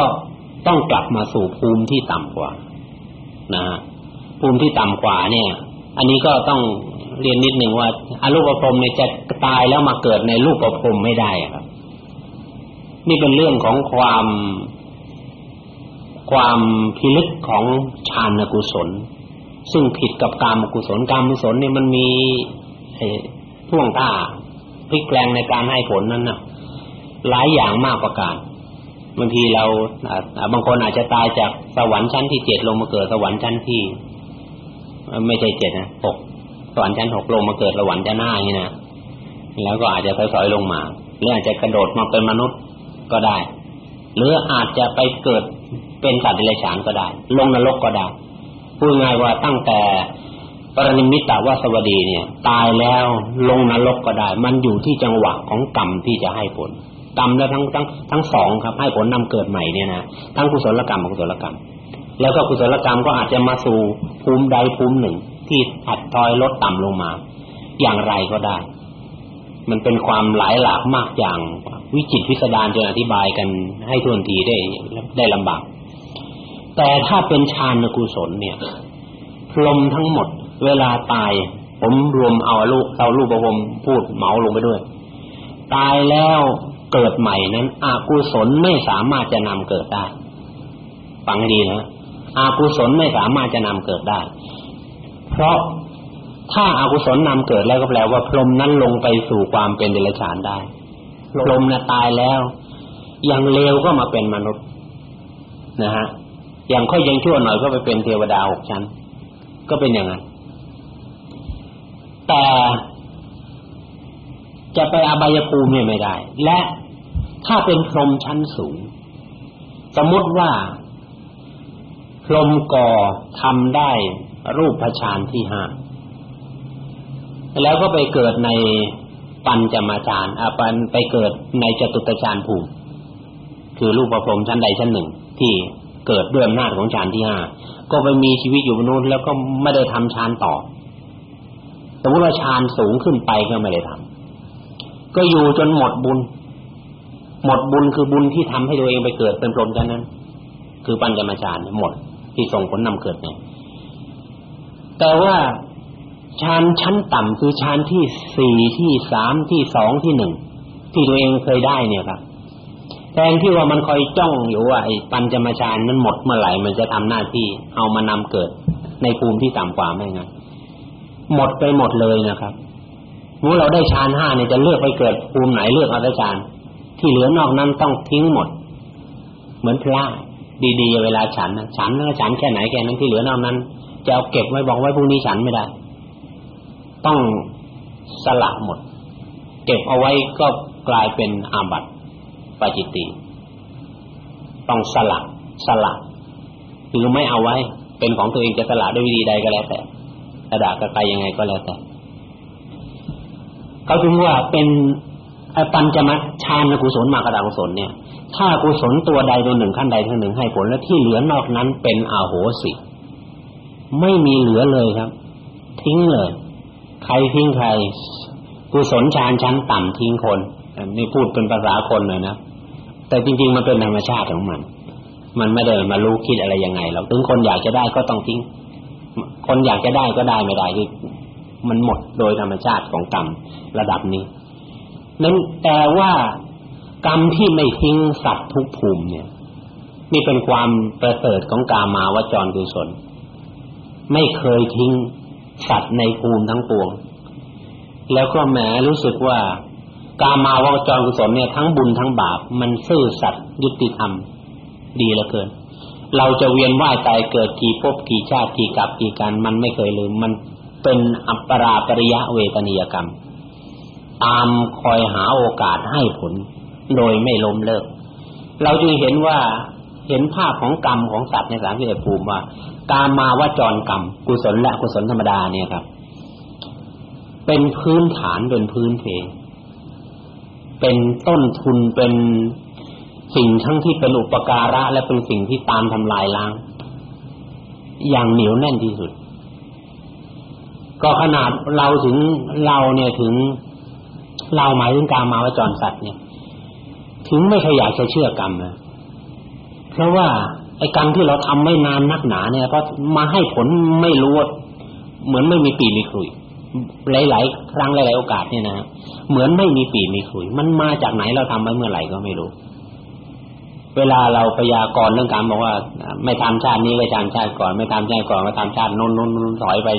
ต้องกลับมาสู่ภูมิที่ต่ำกว่า นะภูมิที่ต่ำกว่าเนี่ย อันนี้ก็ต้องเรียนนิดหนึ่งว่าอารูปภพเนี่ยจะตายแล้วมาเกิดในรูปภพไม่ได้ครับ นี่เป็นเรื่องของความ ความพิลึกของฌานกุศล ซึ่งผิดกับกามกุศลกามกุศลเนี่ยมันมีท่วงท่าพลิกแปลงในการให้ผลนั้นน่ะหลายอย่างมากประการบางทีเราบางคนอาจจะตายจากสวรรค์ชั้นที่เจ็ดลงมาเกิดสวรรค์ชั้นที่ ไม่ใช่เจ็ดนะหกสวรรค์ชั้นหกลงมาเกิดสวรรค์ชั้นห้าอย่างนี้นะแล้วก็อาจจะค่อยๆลงมาหรืออาจจะกระโดดมาเป็นมนุษย์ก็ได้ หรืออาจจะไปเกิดเป็นสัตว์เดรัจฉานก็ได้ ลงนรกก็ได้ พูดง่ายว่าตั้งแต่ปรนิมิตาวาสวดีเนี่ย ตายแล้วลงนรกก็ได้ มันอยู่ที่จังหวะของกรรมที่จะให้ผล กรรมและทั้งทั้งทั้งสองครับ ให้ผลนำเกิดใหม่เนี่ยนะทั้งกุศลกรรมอกุศลกรรม แล้วก็กุศลกรรมก็อาจจะมาสู่ภูมิใดภูมิหนึ่ง ที่ถัดทอยลดต่ำลงมา อย่างไรก็ได้ มันเป็นความหลายหลากมากอย่างวิจิตวิสดารจนอธิบายกันให้ทวนทีได้ได้ลำบาก แต่ถ้าเป็นฌานกุศลเนี่ยพรมทั้งหมด เวลาตาย ผมรวมเอาลูกเอาลูกประผมพูดเหมาลงไปด้วย ตายแล้วเกิดใหม่นั้นอกุศลไม่สามารถจะนำเกิดได้ฟังดีนะอกุศลไม่สามารถจะนำเกิดได้ เพราะถ้าอากุศลนำเกิดแล้วก็แปลว่าพรหมนั้นลงไปสู่ความเป็นเดรัจฉานได้พรหมน่ะตายแล้วยังเลวก็มาเป็นมนุษย์นะฮะ อย่างค่อยยังชั่วหน่อยก็ไปเป็นเทวดาหกชั้น ก็เป็นอย่างนั้นแต่จะไปอบายภูมิไม่ได้ และถ้าเป็นพรหมชั้นสูง สมมติว่าพรหมก่อทำได้รูปฌานที่ห้าแล้วก็ไปเกิดในปัญจมาจารย์อาปันไปเกิดในจตุตฌานภูมิ คือรูปประพรมชั้นใดชั้นหนึ่ง ที่ เกิดด้วยอำนาจของฌานที่ห้าก็ไปมีชีวิตอยู่บนนู้นแล้วก็ไม่ได้ทำฌานต่อสมมติว่าฌานสูงขึ้นไปก็ไม่ได้ทำก็อยู่จนหมดบุญ หมดบุญคือบุญที่ทำให้ตัวเองไปเกิดเป็นพรหมกันนั้น คือปัญจมาฌานหมดที่ส่งผลนำเกิดเนี่ยแต่ว่าฌานชั้นต่ำคือฌานที่สี่ที่สามที่สองที่หนึ่งที่ตัวเองเคยได้เนี่ยครับ แทนที่ว่ามันคอยจ้องอยู่ว่าไอ้ปัญจมาฌานมันหมดเมื่อไหร่มันจะทำหน้าที่เอามานำเกิดในภูมิที่ต่ำกว่าไม่งั้นหมดไปหมดเลยนะครับเมื่อเราได้ฌานห้าเนี่ยจะเลือกไปเกิดภูมิไหนเลือกเอาได้ฌานที่เหลือนอกนั้นต้องทิ้งหมด เหมือนพระดีๆเวลาฉันนะฉันก็ฉันแค่ไหนแค่นั้นที่เหลือนอกนั้นจะเอาเก็บไว้บอกไว้พรุ่งนี้ฉันไม่ได้ ต้องสละหมด เก็บเอาไว้ก็กลายเป็นอาบัติ จิตติต้องสละสละหรือไม่เอาไว้ เป็นของตัวเองจะสละด้วยวิธีใดก็แล้วแต่กระดาษกระไกยังไงก็แล้วแต่เขาถึงว่าเป็นปัญจมัฌานกุศลมากระดากุศลเนี่ย ถ้ากุศลตัวใดตัวหนึ่งขั้นใดขั้นหนึ่งให้ผลและที่เหลือนอกนั้นเป็นอาโหสิไม่มีเหลือเลยครับ ทิ้งเลย ใครทิ้งใครกุศลฌานชั้นต่ำทิ้งคนนี่พูดเป็นภาษาคนเลยนะ แต่จริงๆมันเป็นธรรมชาติของมัน มันไม่ได้มารู้คิดอะไรยังไงเราถึงคนอยากจะได้ก็ต้องทิ้ง คนอยากจะได้ก็ได้ไม่ได้คือมันหมดโดยธรรมชาติของกรรมระดับนี้ นั้นแต่ว่ากรรมที่ไม่ทิ้งสัตว์ทุกภูมิเนี่ยนี่เป็นความประเสริฐของกามาวจรกุศลไม่เคยทิ้งสัตว์ในภูมิทั้งปวง แล้วก็แหมรู้สึกว่า กามาวจรกุศลเนี่ยทั้งบุญทั้งบาป มันซื่อสัตย์ยุติธรรม ดีเหลือเกิน เราจะเวียนว่ายตายเกิดกี่ภพกี่ชาติกี่กับกี่กันมันไม่เคยลืม มันเป็นอัปปราปริยะเวทนียกรรม ตามคอยหาโอกาสให้ผล โดยไม่ล้มเลิก เราจึงเห็นว่าเห็นภาพของกรรมของสัตว์ในสามสิบเอ็ดภูมิว่ากามาวจรกรรม กุศลและกุศลธรรมดาเนี่ยครับ เป็นพื้นฐานเป็นพื้นเพ เป็นต้นทุนเป็นสิ่งทั้งที่เป็นอุปการะและเป็นสิ่งที่ตามทำลายล้าง อย่างเหนียวแน่นที่สุด ก็ขนาดเราถึงเราเนี่ยถึงเราหมายถึงการมาวจรสัตว์เนี่ย ถึงไม่ขยากจะเชื่อกรรมนะเพราะว่าไอ้กรรมที่เราทำไม่นานนักหนาเนี่ยก็มาให้ผลไม่รู้เหมือนไม่มีปีมีคุย หลายๆครั้งหลายๆโอกาสเนี่ยนะเหมือนไม่มีปีมีขุย มันมาจากไหนเราทำไว้เมื่อไหร่ก็ไม่รู้ เวลาเราพยากรณ์เรื่องการบอกว่า ไม่ทำชาตินี้ก็ชาติชาติก่อน ไม่ทำชาติก่อนมาทำชาตินนนนถอยไป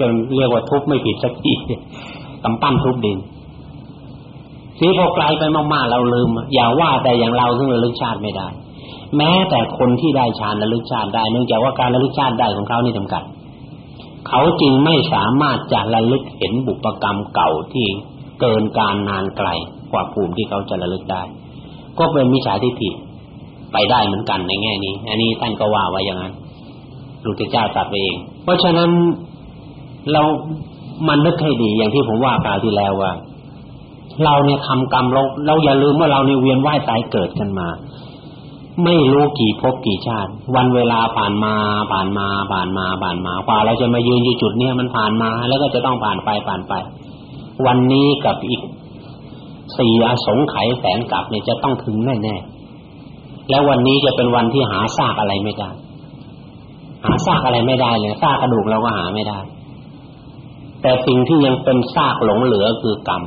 จนเรียกว่าทุบไม่ผิดสักทีกำปั้นทุบดินสีพอไกลไปมากๆเราลืม อย่าว่าแต่อย่างเราซึ่งระลึกชาติไม่ได้ แม้แต่คนที่ได้ฌานระลึกชาติได้เนื่องจากว่าการระลึกชาติได้ของเขานี่จำกัด เขาจึงไม่สามารถจะระลึกเห็นบุปกรรมเก่าที่เกินการนานไกลกว่าภูมิที่เขาจะระลึกได้ ก็เป็นมิจฉาทิฏฐิไปได้เหมือนกันในแง่นี้ อันนี้ท่านก็ว่าไว้อย่างนั้นลูกเจ้าตรัสเอง เพราะฉะนั้นเรามันนึกให้ดีอย่างที่ผมว่าคราวที่แล้วว่า เราเนี่ยทำกรรมเราเราอย่าลืมว่าเราเนี่ยเวียนว่ายตายเกิดกันมา ไม่รู้กี่ภพกี่ชาติ วันเวลาผ่านมาผ่านมาผ่านมาผ่านมากว่าเราจะมายืนอยู่จุดนี้มันผ่านมาแล้วก็จะต้องผ่านไปผ่านไป วันนี้กับอีกสี่อสงไขยแสนกับเนี่ยจะต้องถึงแน่ๆแล้ววันนี้จะเป็นวันที่หาซากอะไรไม่ได้ หาซากอะไรไม่ได้เลยซากกระดูกเราก็หาไม่ได้ แต่สิ่งที่ยังเป็นซากหลงเหลือคือกรรม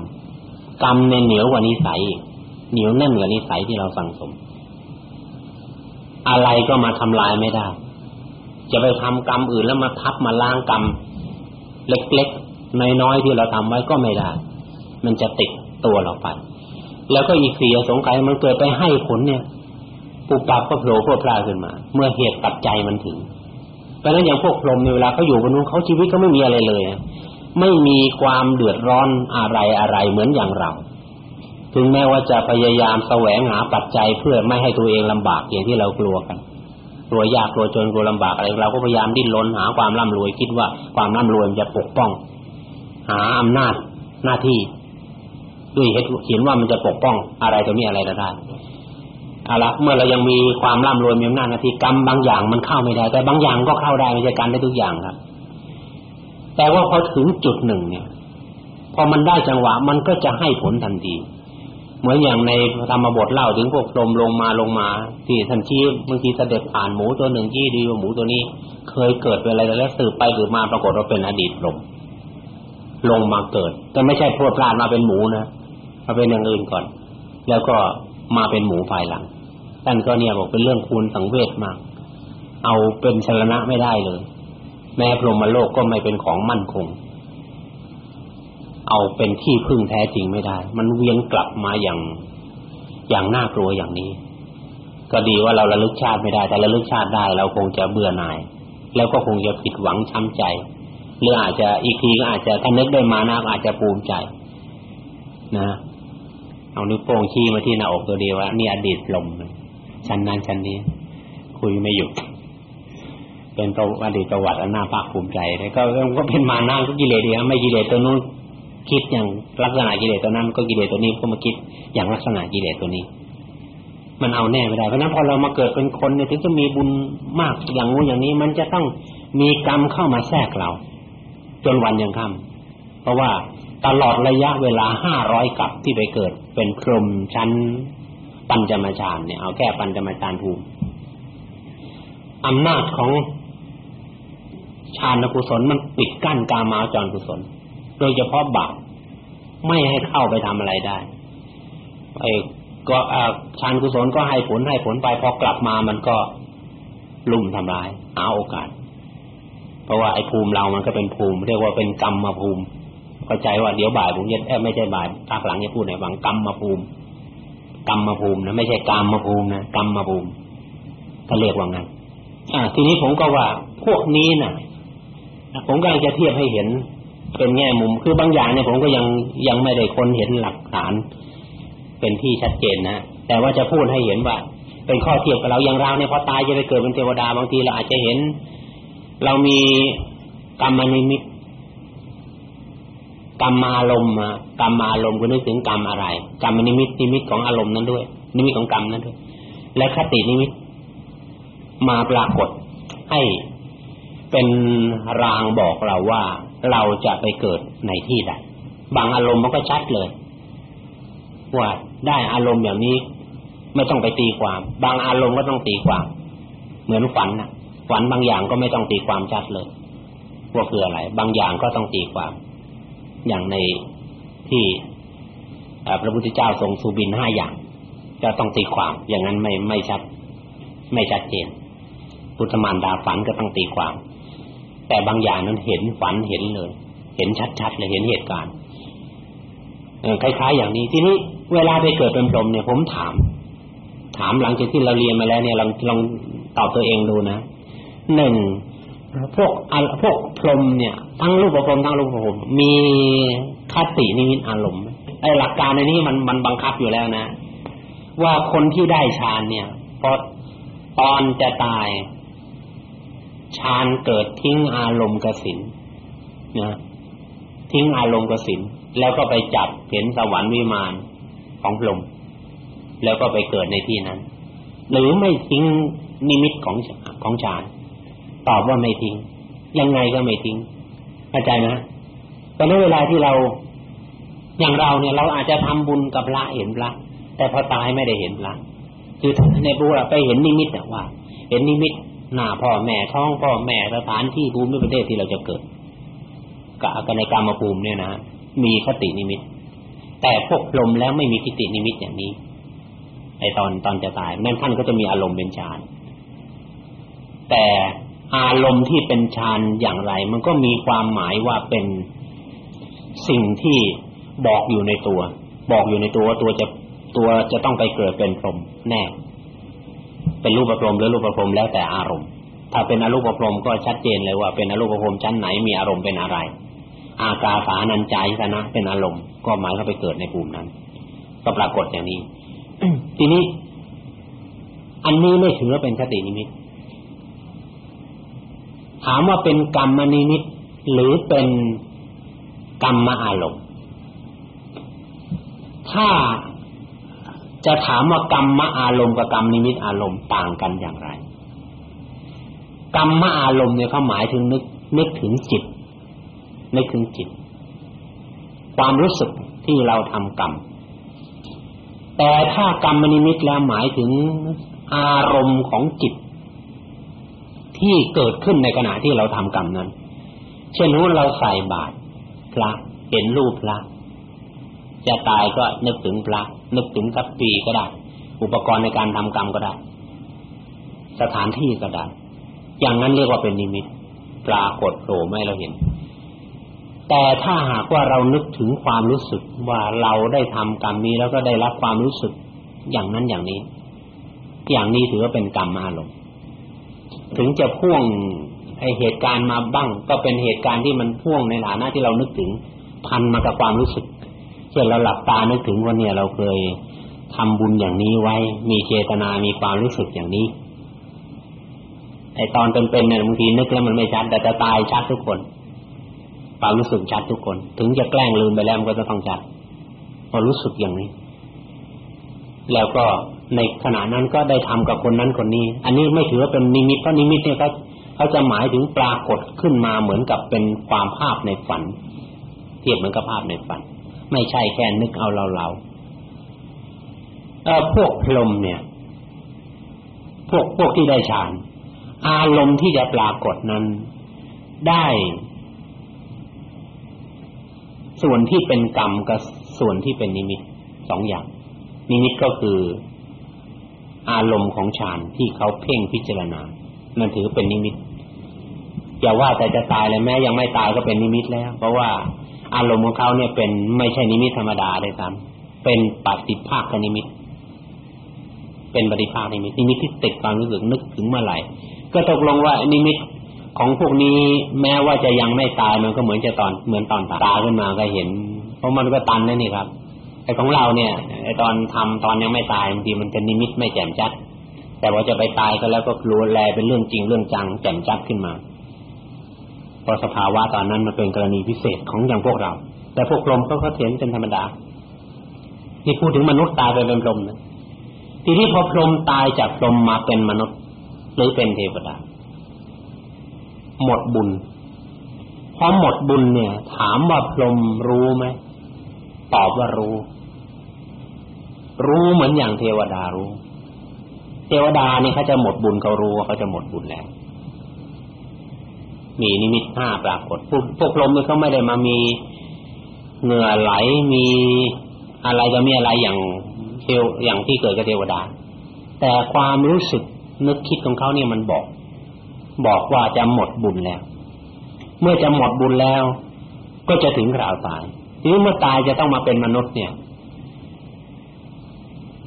กรรมในเหนียวกว่านิสัยเหนียวแน่นกว่านิสัยที่เราสั่งสม อะไรก็มาทำลายไม่ได้ จะไปทำกรรมอื่นแล้วมาทับมาล้างกรรมเล็กๆน้อยๆที่เราทำไว้ก็ไม่ได้ มันจะติดตัวเราไป แล้วก็อีกสี่สงสัยมันเกิดไปให้ผลเนี่ยปุบปับก็โผล่พวกพลาขึ้นมา เมื่อเหตุปัจจัยมันถึงเพราะนั้นอย่างพวกพรหมในเวลาเขาอยู่บนนู้นเขาชีวิตก็ไม่มีอะไรเลย ไม่มีความเดือดร้อนอะไรอะไรเหมือนอย่างเรา ถึงแม้ว่าจะพยายามแสวงหาปัจจัยเพื่อไม่ให้ตัวเองลำบากอย่างที่เรากลัวกันกลัวยากกลัวจนกลัวลำบากอะไรเราก็พยายามดิ้นรนหาความร่ำรวยคิดว่าความร่ำรวยมันจะปกป้อง หาอำนาจหน้าที่ด้วยเหตุเห็นว่ามันจะปกป้องอะไรตัวนี้อะไรได้เอาละเมื่อเรายังมีความร่ำรวยมีอำนาจหน้าที่กรรมบางอย่างมันเข้าไม่ได้ แต่บางอย่างก็เข้าได้ไม่ใช่การได้ทุกอย่างครับ แต่ว่าพอถึงจุดหนึ่งเนี่ย พอมันได้จังหวะมันก็จะให้ผลทันที เหมือนอย่างในธรรมบทเล่าถึงพวกลมลงมาลงมาที่ท่านชี้บางทีเสด็จผ่านหมูตัวหนึ่งที่ดีกว่าหมูตัวนี้ เคยเกิดเป็นอะไรแล้วสืบไปสืบมาปรากฏว่าเป็นอดีตลมลงมาเกิด แต่ไม่ใช่พรวดพลาดมาเป็นหมูนะมาเป็นอย่างอื่นก่อน แล้วก็มาเป็นหมูภายหลังท่านก็เนี่ยบอกเป็นเรื่องคูณสังเวชมาก เอาเป็นชรณะไม่ได้เลย แม้พรหมโลกก็ไม่เป็นของมั่นคง เอาเป็นที่พึ่งแท้จริงไม่ได้ มันเวียนกลับมาอย่างอย่างน่ากลัวอย่างนี้ ก็ดีว่าเราระลึกชาติไม่ได้ แต่ระลึกชาติได้ เราคงจะเบื่อหน่าย แล้วก็คงจะผิดหวังช้ำใจหรืออาจจะอีกทีก็อาจจะถ้านึกได้มานาอาจจะภูมิใจ นะเอานิ้วโป้งชี้มาที่หน้าอกตัวเดียวว่านี่อดีตลมชั้นนั้นชั้นนี้ คุยไม่หยุดเป็นประอดีตประวัติอันน่าภาคภูมิใจแต่ก็ก็เป็นมานาก็กิเลสดีนะไม่กิเลสตัวนู้น คิดอย่างลักษณะกิเลสตัวนั้นก็กิเลสตัวนี้ก็มาคิดอย่างลักษณะกิเลสตัวนี้ มันเอาแน่ไม่ได้เพราะนั้นพอเรามาเกิดเป็นคนเนี่ยถึงจะมีบุญมากอย่างงู้นอย่างนี้ มันจะต้องมีกรรมเข้ามาแทรกเรา จนวันยังค่ำเพราะว่าตลอดระยะเวลาห้าร้อยกับที่ไปเกิด เป็นพรหมชั้นปัญจมาฌานเนี่ยเอาแค่ปัญจมาฌานภูมิอำนาจของฌานกุศลมันปิดกั้นกามาจรกุศล โดยเฉพาะบาปไม่ให้เข้าไปทำอะไรได้ไอ้ก็ฌานกุศลก็ให้ผลให้ผลไปพอกลับมามันก็ลุ่มทำลายหาโอกาส เพราะว่าไอ้ภูมิเรามันก็เป็นภูมิ เรียกว่าเป็นกรรมมาภูมิเข้าใจว่าเดี๋ยวบ่ายผมจะไม่ใช่บ่ายภาคหลังจะพูดในฟังกรรมมาภูมิกรรมมาภูมินะไม่ใช่กรรมมาภูมินะกรรมมาภูมิเขาเรียกว่างั้นอ่า ทีนี้ผมก็ว่าพวกนี้น่ะผมก็จะเทียบให้เห็น เป็นแง่มุมคือบางอย่างเนี่ยผมก็ยังยังไม่ได้คนเห็นหลักฐาน เป็นที่ชัดเจนนะแต่ว่าจะพูดให้เห็นว่า เป็นข้อเทียบกับเราอย่างเราเนี่ยพอตายจะไปเกิดเป็นเทวดาบางทีเราอาจจะเห็น เรามีกรรมนิมิตกรรมอารมณ์กรรมอารมณ์ก็นึกถึงกรรมอะไรกรรมนิมิตนิมิตของอารมณ์นั้นด้วย นิมิตของกรรมนั้นด้วย และคตินิมิต มาปรากฏให้เป็นลางบอกเราว่า เราจะไปเกิดในที่ใดบางอารมณ์มันก็ชัดเลย ว่าได้อารมณ์อย่างนี้ไม่ต้องไปตีความ บางอารมณ์ก็ต้องตีความ เหมือนฝันนะฝันบางอย่างก็ไม่ต้องตีความชัดเลยว่าคืออะไร บางอย่างก็ต้องตีความ อย่างในที่พระพุทธเจ้าทรงสุบินห้าอย่างจะต้องตีความ อย่างนั้นไม่ไม่ชัด ไม่ชัดเจนพุทธมารดาฝันก็ต้องตีความ แต่บางอย่างนั้นเห็นฝันเห็นเลย เห็นชัดๆเลยเห็นเหตุการณ์คล้ายๆอย่างนี้ทีนี้เวลาไปเกิดเป็นพรหมเนี่ยผมถาม ถามหลังจากที่เราเรียนมาแล้วเนี่ยลองลองตอบตัวเองดูนะหนึ่งพวกพวกพรหมเนี่ย ทั้งรูปพรหมทั้งรูปพรหมมีคตินิมิตอารมณ์ไอ้หลักการในนี้มันมันบังคับอยู่แล้วนะ ว่าคนที่ได้ฌานเนี่ยพอตอนจะตาย ฌานเกิดทิ้งอารมณ์กสินนะทิ้งอารมณ์กสินแล้วก็ไปจับเห็นสวรรค์วิมานของพรหมแล้วก็ไปเกิดในที่นั้น หรือไม่ทิ้งนิมิตของของฌานตอบว่าไม่ทิ้ง ยังไงก็ไม่ทิ้งเข้าใจนะตอนนั้เวลาที่เราอย่างเราเนี่ยเราอาจจะทำบุญกับพระเห็นพระแต่พอตายไม่ได้เห็นพระคือในบุรไปเห็นนิมิตแต่ว่า เห็นนิมิต หน้าพ่อแม่ท้องพ่อแม่สถานที่ภูมิประเทศที่เราจะเกิดกับในกรรมภูมิเนี่ยนะมีคตินิมิต แต่พวกลมแล้วไม่มีคตินิมิตอย่างนี้ในตอนตอนจะตายนั่ท่านก็จะมีอารมณ์เป็นฌานแต่อารมณ์ที่เป็นฌานอย่างไร มันก็มีความหมายว่าเป็นสิ่งที่บอกอยู่ในตัว บอกอยู่ในตัวว่าตัวจะตัวจะต้องไปเกิดเป็นพรหมแน่ เป็นรูปพรหมหรือรูปพรหมแล้วแต่อารมณ์ ถ้าเป็นอรูปพรหมก็ชัดเจนเลยว่าเป็นอรูปพรหมชั้นไหนมีอารมณ์เป็นอะไร อากาสานัญจายตนะเป็นอารมณ์ก็หมายเข้าไปเกิดในภูมินั้น ก็ปรากฏอย่างนี้ทีนี้ อันนี้ไม่ถือว่าเป็นคตินิมิตถามว่าเป็นกรรมนิมิตหรือเป็นกรรมอารมณ์ถ้า จะถามว่ากรรมอารมณ์กับกรรมนิมิตอารมณ์ต่างกันอย่างไร กรรมอารมณ์เนี่ยเขาหมายถึงนึกนึกถึงจิตนึกถึงจิต ความรู้สึกที่เราทำกรรม แต่ถ้ากรรมนิมิตแล้วหมายถึงอารมณ์ของจิต ที่เกิดขึ้นในขณะที่เราทำกรรมนั้น เช่นรู้เราใส่บาตรพระเห็นรูปพระ จะตายก็นึกถึงพระนึกถึงสักปีก็ได้ อุปกรณ์ในการทำกรรมก็ได้ สถานที่ก็ได้ อย่างนั้นเรียกว่าเป็นนิมิตปรากฏโผล่ไม่เราเห็น แต่ถ้าหากว่าเรานึกถึงความรู้สึกว่าเราได้ทำกรรมนี้แล้วก็ได้รับความรู้สึกอย่างนั้นอย่างนี้ อย่างนี้ถือว่าเป็นกรรมอารมณ์ถึงจะพ่วงไอเหตุการณ์มาบ้าง ก็เป็นเหตุการณ์ที่มันพ่วงในฐานะที่เรานึกถึงพันมากับความรู้สึก เช่นเราหลับตานึกถึงว่าเนี่ยเราเคยทำบุญอย่างนี้ไว้ มีเจตนามีความรู้สึกอย่างนี้ไอตอนเป็นๆเนี่ยบางทีนึกแล้วมันไม่ชัดแต่จะตายชัดทุกคนความรู้สึกชัดทุกคน ถึงจะแกล้งลืมไปแล้วมันก็จะต้องชัดพอรู้สึกอย่างนี้ แล้วก็ในขณะนั้นก็ได้ทำกับคนนั้นคนนี้ อันนี้ไม่ถือว่าเป็นนิมิตเพราะนิมิตเนี่ยเขาเขาจะหมายถึงปรากฏขึ้นมาเหมือนกับเป็นความภาพในฝันเทียบเหมือนกับภาพในฝัน ไม่ใช่แค่นึกเอาเราเราเออพวกพลมเนี่ย พวกพวกที่ได้ฌาน อารมณ์ที่จะปรากฏนั้น ได้ ส่วนที่เป็นกรรมกับส่วนที่เป็นนิมิตสองอย่าง นิมิตก็คือ อารมณ์ของฌานที่เขาเพ่งพิจารณา นั่นถือเป็นนิมิตอย่าว่าแต่จะตายเลยแม้ยังไม่ตายก็เป็นนิมิตแล้ว เพราะว่า อารมณ์ของเขาเนี่ยเป็นไม่ใช่นิมิตธรรมดาเลยครับเป็นปฏิภาคนิมิต เป็นปฏิภาคนิมิตนิมิตที่ติดความรู้สึกนึกถึงเมื่อไหร่ ก็ตกลงว่านิมิตของพวกนี้แม้ว่าจะยังไม่ตายมันก็เหมือนจะตอนเหมือนตอนตายขึ้นมาก็เห็น เพราะมันก็ตันนั่นนี่ครับไอ้ของเราเนี่ยไอ้ตอนทำตอนยังไม่ตายบางทีมันจะนิมิตไม่แจ่มชัดแต่ว่าจะไปตายก็แล้วก็รู้แลเป็นเรื่องจริงเรื่องจังแจ่มชัดขึ้นมา ราะสภาวะตอนนั้นมันเป็นกรณีพิเศษของอย่างพวกเรา แต่พวกลมเขาก็เห็นเป็นธรรมดา ที่พูดถึงมนุษย์ตายไปเป็นพรหมนะทีนี้พอพรมตายจากพรมมาเป็นมนุษย์หรือเป็นเทวดา หมดบุญพอหมดบุญเนี่ย ถามว่าพรมรู้ไหมตอบว่ารู้ รู้เหมือนอย่างเทวดารู้ เทวดาเนี่ยเขาจะหมดบุญเขารู้ว่าเขาจะหมดบุญแล้ว มีนิมิตห้าปรากฏพวกพวกลมเนี่เขาไม่ได้มามีเหงื่อไหลมีอะไรจะมีอะไรอย่างเทวอย่างที่เกิดกับเทวดา แต่ความรู้สึกนึกคิดของเขาเนี่ยมันบอก บอกว่าจะหมดบุญแล้ว เมื่อจะหมดบุญแล้ว ก็จะถึงคราวตายทีนี้เมื่อตายจะต้องมาเป็นมนุษย์เนี่ย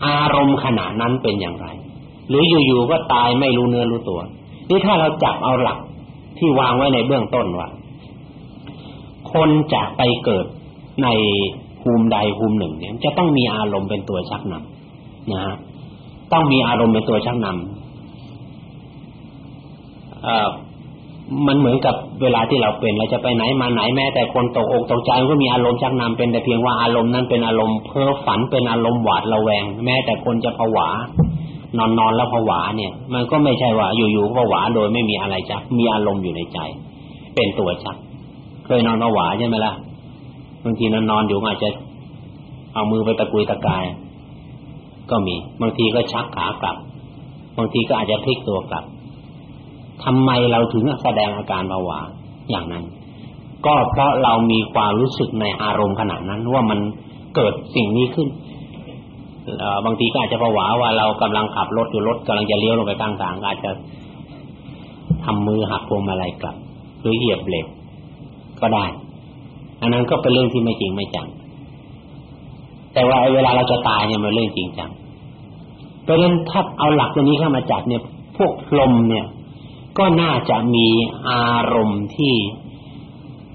อารมณ์ขณะนั้นเป็นอย่างไร หรืออยู่ๆก็ตายไม่รู้เนื้อรู้ตัวนี่ถ้าเราจับเอาหลัก ที่วางไว้ในเบื้องต้นว่า คนจะไปเกิดในภูมิใดภูมิหนึ่ง เนี่ย จะต้องมีอารมณ์เป็นตัวชักนำนะฮะต้องมีอารมณ์เป็นตัวชักนำเอ่อมันเหมือนกับเวลาที่เราเป็นเราจะไปไหนมาไหนแม้แต่คนตกอกตกใจก็มีอารมณ์ชักนำเป็นแต่เพียงว่าอารมณ์นั้นเป็นอารมณ์เพ้อฝันเป็นอารมณ์หวาดระแวง แม้แต่คนจะผวา นอนนอนแล้วผวาเนี่ย มันก็ไม่ใช่ว่าอยู่ๆก็ผวาโดยไม่มีอะไรชักมีอารมณ์อยู่ในใจ เป็นตัวชักเคยนอนผวาใช่ไหมล่ะบางทีนอนนอนอยู่อาจจะเอามือไปตะกุยตะกาย ก็มี บางทีก็ชักขากลับ บางทีก็อาจจะพลิกตัวกลับทำไมเราถึงแสดงอาการผวาอย่างนั้น ก็เพราะเรามีความรู้สึกในอารมณ์ขณะนั้นว่ามันเกิดสิ่งนี้ขึ้น บางทีก็อาจจะผวาว่าเรากำลังขับรถอยู่รถกำลังจะเลี้ยวลงไปกลางทางอาจจะทำมือหักพวงมาลัยกลับ หรือเหยียบเบรกก็ได้ อันนั้นก็เป็นเรื่องที่ไม่จริงไม่จังแต่ว่าเวลาเราจะตายเนี่ยมันเรื่องจริงจังเพราะฉะนั้นถ้าเอาหลักตัวนี้เข้ามาจับเนี่ย พวกลมเนี่ย ก็น่าจะมีอารมณ์ที่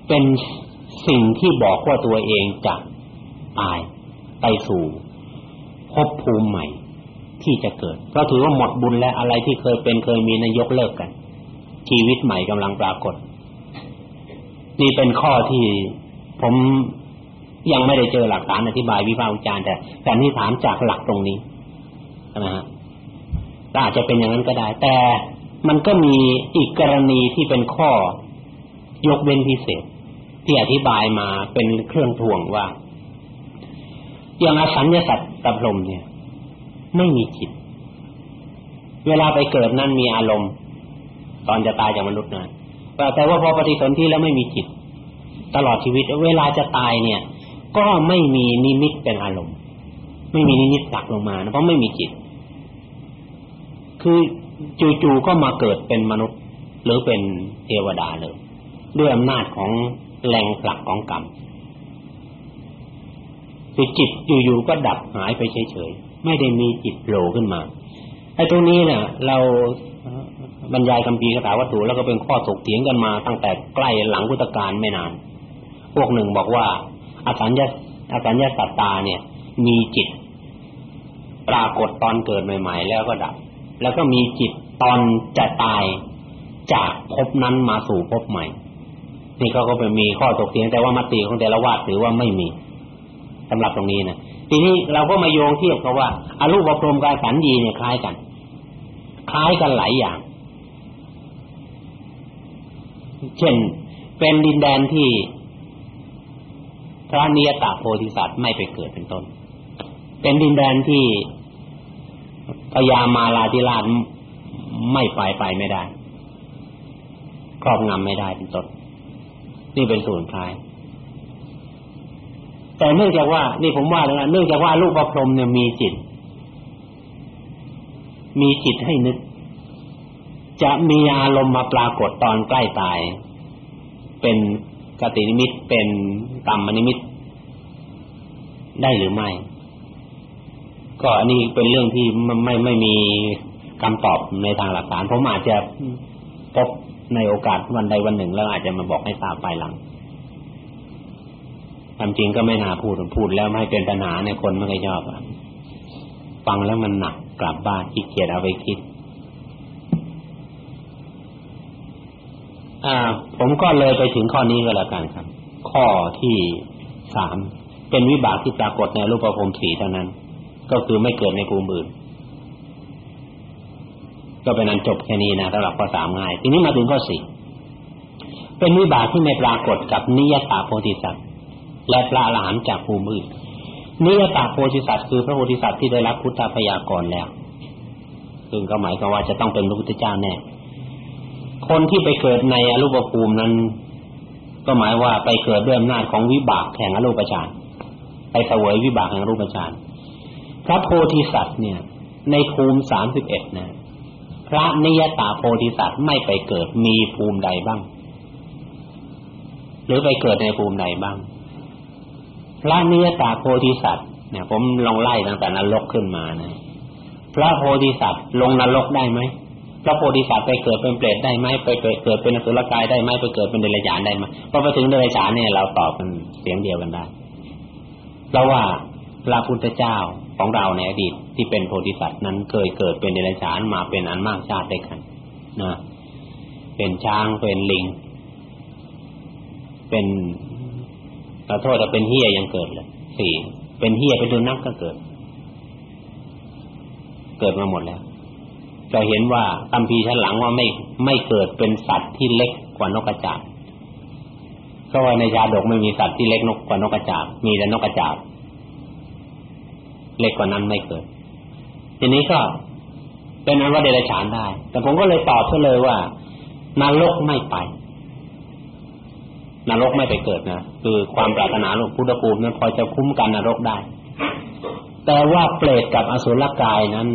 เป็นสิ่งที่บอกว่าตัวเองจะตายไปสู่ ภพภูมิใหม่ที่จะเกิดก็ถือว่าหมดบุญและอะไรที่เคยเป็นเคยมีนายกเลิกกัน ชีวิตใหม่กำลังปรากฏ นี่เป็นข้อที่ผมยังไม่ได้เจอหลักฐานอธิบายวิพากษ์วิจารณ์แต่แต่นี่ถามจากหลักตรงนี้นะฮะอาจจะเป็นอย่างนั้นก็ได้ แต่มันก็มีอีกกรณีที่เป็นข้อยกเว้นพิเศษ ที่อธิบายมาเป็นเครื่องทวงว่าอย่างอสัญญาสัตว์ ตับลมเนี่ย ไม่มีจิต เวลาไปเกิดนั่นมีอารมณ์ ตอนจะตายจากมนุษย์นะแต่ว่าพอปฏิสนธิแล้วไม่มีจิต ตลอดชีวิต เวลาจะตายเนี่ย ก็ไม่มีนิมิตเป็นอารมณ์ ไม่มีนิมิตตักลงมานะเพราะไม่มีจิต คือจู่ๆก็มาเกิดเป็นมนุษย์ หรือเป็นเทวดาเลยด้วยอำนาจของแรงผลักของกรรม คือจิตอยู่ๆก็ดับหายไปเฉยๆไม่ได้มีจิตโผล่ขึ้นมาไอ้ตรงนี้เนี่ยเราบรรยายคำพีคาถาวัตถุแล้วก็เป็นข้อถกเถียงกันมาตั้งแต่ใกล้หลังพุทธกาลไม่นาน พวกหนึ่งบอกว่าอสัญญาอสัญญาสัตตาเนี่ย มีจิต ปรากฏตอนเกิดใหม่ ๆ แล้วก็ดับ แล้วก็มีจิตตอนจะตายจากภพนั้นมาสู่ภพใหม่ นี่เขาก็เป็นมีข้อถกเถียงแต่ว่ามติของแต่ละวาดถือว่าไม่มี สำหรับตรงนี้นะทีนี้เราก็มาโยงเทียบกับว่าอารูปภพกับสัญญีเนี่ยคล้ายกัน คล้ายกันหลายอย่าง เช่นเป็นดินแดนที่พระนิยตาโพธิสัตว์ไม่ไปเกิดเป็นต้น เป็นดินแดนที่พญามาลาธิราชไม่ไปไปไม่ได้ครอบงำไม่ได้เป็นต้นนี่เป็นส่วนคล้าย แต่เนื่องจากว่า นี่ผมว่าแล้วนะเนื่องจากว่าลูกประพรมเนี่ยมีจิต มีจิตให้นึก จะมีอารมณ์มาปรากฏตอนใกล้ตาย เป็นกตินิมิตเป็นกรรมนิมิต ได้หรือไม่ ก็อันนี้เป็นเรื่องที่ไม่ไม่ไม่มีคำตอบในทางหลักฐานผมอาจจะพบในโอกาสวันใดวันหนึ่งแล้วอาจจะมาบอกให้ทราบภายหลัง ความจริงก็ไม่น่าพูดพูดแล้วไม่เป็นปัญหาในคนไม่เคยชอบฟังแล้วมันหนักกลับบ้านขี้เกียจเอาไปคิดอ่า ผมก็เลยไปถึงข้อนี้ก็แล้วกันครับ ข้อที่สามเป็นวิบากที่ปรากฏในรูปภพสีเท่านั้น ก็คือไม่เกิดในภูมิอื่นก็เป็นอันจบแค่นี้นะสำหรับข้อสามง่าย ทีนี้มาถึงข้อสี่เป็นวิบากที่ไม่ปรากฏกับนิยตาโพธิสัตว และพระอรหันต์จากภูมิอื่นนิยตาโพธิสัตว์คือพระโพธิสัตว์ที่ได้รับพุทธพยากรแล้ว ซึ่งก็หมายความว่าจะต้องเป็นพระพุทธเจ้าแน่ คนที่ไปเกิดในอรูปภูมินั้น ก็หมายว่าไปเกิดด้วยอำนาจของวิบากแห่งอรูปฌานไปเสวยวิบากแห่งอรูปฌานพระโพธิสัตว์เนี่ย ในภูมิสามสิบเอ็ดนะพระนิยตาโพธิสัตว์ไม่ไปเกิดมีภูมิใดบ้าง หรือไปเกิดในภูมิใดบ้าง พระเนิยตาโพธิสัตว์เนี่ย ผมลองไล่ตั้งแต่นรกขึ้นมานะพระโพธิสัตว์ลงนรกได้ไหมพระโพธิสัตว์ไปเกิดเป็นเปรตได้ไหมไปเกิดเป็นอสุรกายได้ไหมไปเกิดเป็นเดรัจฉานได้ไหมพอไปถึงเดรัจฉานเนี่ยเราตอบกันเสียงเดียวกันได้เพราะว่าพระพุทธเจ้าของเราในอดีตที่เป็นโพธิสัตว์นั้นเคยเกิดเป็นเดรัจฉานมาเป็นอันมากชาติได้วยกันนะเป็นช้างเป็นลิง เป็น ขอโทษถ้าเป็นเฮียยังเกิดเลยสี่เป็นเฮียเป็นดูนักก็เกิด เกิดมาหมดแล้วจะเห็นว่าตัมพีชั้นหลังว่าไม่ไม่เกิดเป็นสัตว์ที่เล็กกว่านกกระจาบก็ว่าในชาดกไม่มีสัตว์ที่เล็กนกกว่านกกระจาบมีแต่นกกระจาบเล็กกว่านั้นไม่เกิด ทีนี้ก็เป็นอันว่าเดรัจฉานได้ แต่ผมก็เลยตอบเพื่อเลยว่านรกไม่ไป นรกไม่ไปเกิดนะคือความปรารถนาหลวงพุทธภูมินั้นพอจะคุ้มกันนรกได้ แต่ว่าเปรตกับอสุรกายนั้น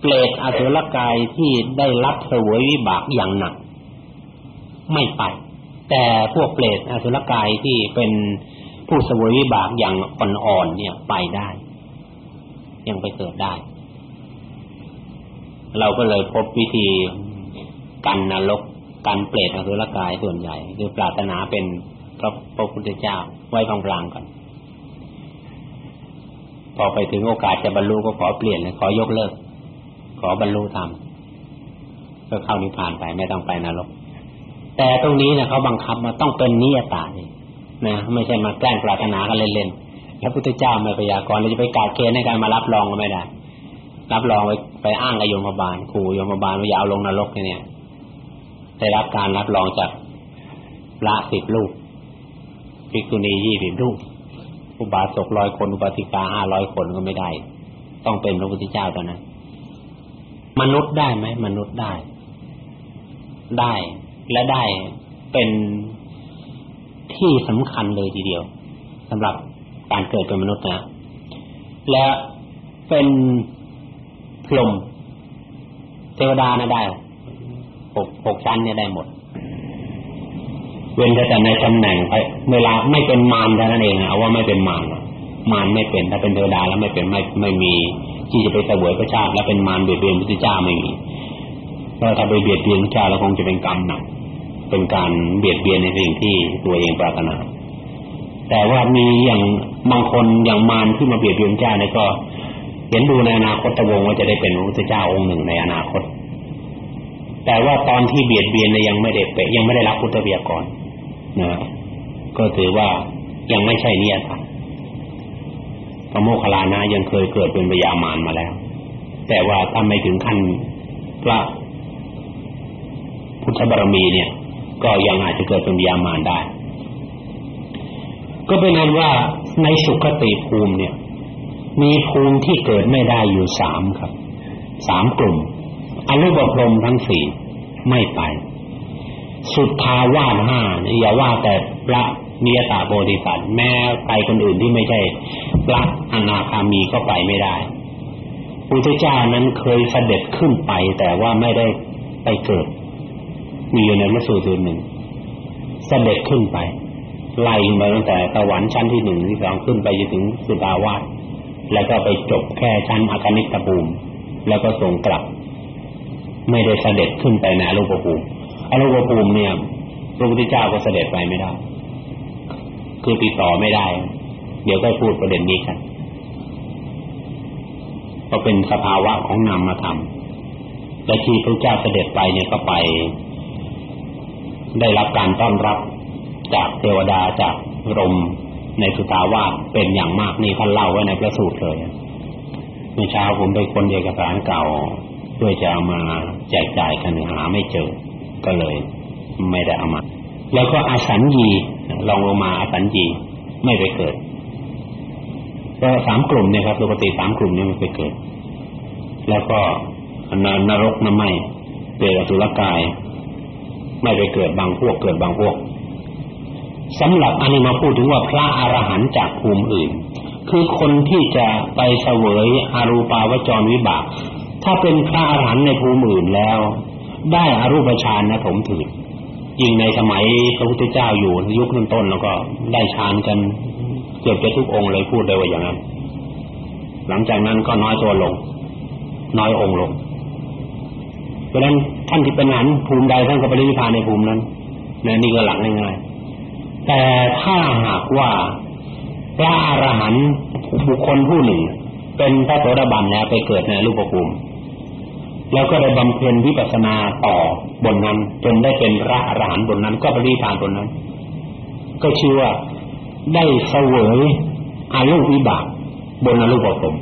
เปรตอสุรกายที่ได้รับเสวยวิบากอย่างหนัก ไม่ไป แต่พวกเปรตอสุรกายที่เป็นผู้เสวยวิบากอย่างอ่อนๆเนี่ยไปได้ ยังไปเกิดได้ เราก็เลยพบวิธีกันนรก การเปรตอสุรกายส่วนใหญ่ คือปรารถนาเป็นพระพระพุทธเจ้าไว้พลางๆก่อนพอไปถึงโอกาสจะบรรลุก็ขอเปลี่ยนเลยขอยกเลิก ขอบรรลุธรรมก็เข้านิพพานไปไม่ต้องไปนรก แต่ตรงนี้นี่ยเขาบังคับมาต้องเป็นนิยตานี่นะไม่ใช่มาแกล้งปรารถนากันเล่นๆพระพุทธเจ้าไม่พยากรณ์เราจะไปกาเกณฑ์ในการมารับรองก็ไม่ได้รับรองไปไปอ้างกับโยมบาลขู่โยมบาลว่าอย่าเอาลงนรกเนี่ย ได้รับการรับรองจากพระสิบลูกภิกษุณียี่สิบลูกอุบาสกร้อยคนอุบาสิกาห้าร้อยคนก็ไม่ได้ ต้องเป็นพระพุทธเจ้าเท่านั้นมนุษย์ได้ไหมมนุษย์ได้ ได้และได้เป็นที่สำคัญเลยทีเดียวสำหรับการเกิดเป็นมนุษย์นะและเป็นพรหมเทวดานะได้ หกหกชั้นเนี่ยได้หมด เว้นแต่ในตำแหน่งเวลาไม่เป็นมารเท่านั้นเองเอาว่าไม่เป็นมารมารไม่เป็นถ้าเป็นเทวดาแล้วไม่เป็นไม่ไม่มีที่จะไปเสวยพระชาติและเป็นมารเบียดเบียนพระเจ้าไม่มีเพราะถ้าไปเบียดเบียนพระเจ้าแล้วคงจะเป็นกรรมหนักเป็นการเบียดเบียนในสิ่งที่ตัวเองปรารถนา แต่ว่ามีอย่างบางคนอย่างมารที่มาเบียดเบียนเจ้าเนี่ยก็ เห็นดูในอนาคตตะวงว่าจะได้เป็นพระพุทธเจ้าองค์หนึ่งในอนาคต แต่ว่าตอนที่เบียดเบียนเนี่ยยังไม่ได้เปยังไม่ได้รับพุทธเบียก่อนนะก็ถือว่ายังไม่ใช่เนี่ยครับพระโมคคัลลานะยังเคยเกิดเป็นพยามารมาแล้ว แต่ว่าถ้าไม่ถึงขั้นพระพุทธบารมีเนี่ย ก็ยังอาจจะเกิดเป็นพยามารได้ ก็เป็นนั้นว่าในสุขติภูมิเนี่ย มีภูมิที่เกิดไม่ได้อยู่สามครับสามกลุ่ม อรูปพรหมทั้งสี่ไม่ไป สุทธาวาสห้าอย่าว่าแต่พระมียตาโพธิสัตว์แม้ไปคนอื่นที่ไม่ใช่พระอนาคามีก็ไปไม่ได้พุทธเจ้านั้นเคยเสด็จขึ้นไป แต่ว่าไม่ได้ไปเกิด มีอยู่ในพระสูตรหนึ่ง เสด็จขึ้นไป ไล่มาตั้งแต่สวรรค์ชั้นที่หนึ่งที่สองขึ้นไปจนถึงสุตาวาสแล้วก็ไปจบแค่ชั้นอากนิตภูมิแล้วก็ส่งกลับ ไม่ได้เสด็จขึ้นไปในอรูปภูมิอรูปภูมิเนี่ยพระพุทธเจ้าก็เสด็จไปไม่ได้ คือติดต่อไม่ได้ เดี๋ยวก็พูดประเด็นนี้กันก็เป็นสภาวะของนามธรรมและที่พระเจ้าเสด็จไปเนี่ยก็ไป ได้รับการต้อนรับจากเทวดาจากรมในสุตาวาสเป็นอย่างมากนี่ท่านเล่าไว้ในพระสูตรเลยเมื่อเช้าผมไปคนเอกสารเก่า เพื่อจะเอามาแจกจ่ายกันหาไม่เจอ ก็เลยไม่ได้เอามา แล้วก็อาสัญญีลองลงมาอาสัญญีไม่ไปเกิด ก็สามกลุ่มเนี่ยครับปกติสามกลุ่มนี้ไม่ไปเกิด แล้วก็นนรกน้ำไม่เกิดอสุรกาย ไม่ไปเกิดบางพวกเกิดบางพวกสำหรับอันนี้มาพูดถึงว่าพระอรหันต์จากภูมิอื่น คือคนที่จะไปเสวยอรูปาวจรวิบาก ถ้าเป็นพระอรหันต์ในภูมิอื่นแล้ว ได้อารูปฌานนะผมถือยิ่งในสมัยพระพุทธเจ้าอยู่ยุคต้นๆแล้วก็ได้ฌานกันเกือบจะทุกองค์เลยพูดได้ว่าอย่างนั้น หลังจากนั้นก็น้อยตัวลง น้อยองค์ลงเพราะฉะนั้นท่านที่เป็นหันภูมิใดท่านก็ไปริพานในภูมินั้นนนี่ก็หลักง่ายๆแต่ถ้าหากว่าพระอรหันต์บุคคลผู้หนึ่ง เป็นพระโสดาบันแล้วไปเกิดในรูปภูมิ แล้วก็ได้บำเพ็ญวิปัสสนาต่อบนนั้น จนได้เป็นพระอรหันต์บนนั้น ก็ปฏิทานบนนั้น ก็ชื่อว่าได้เสวยอารูปวิบากบนอรูปภพ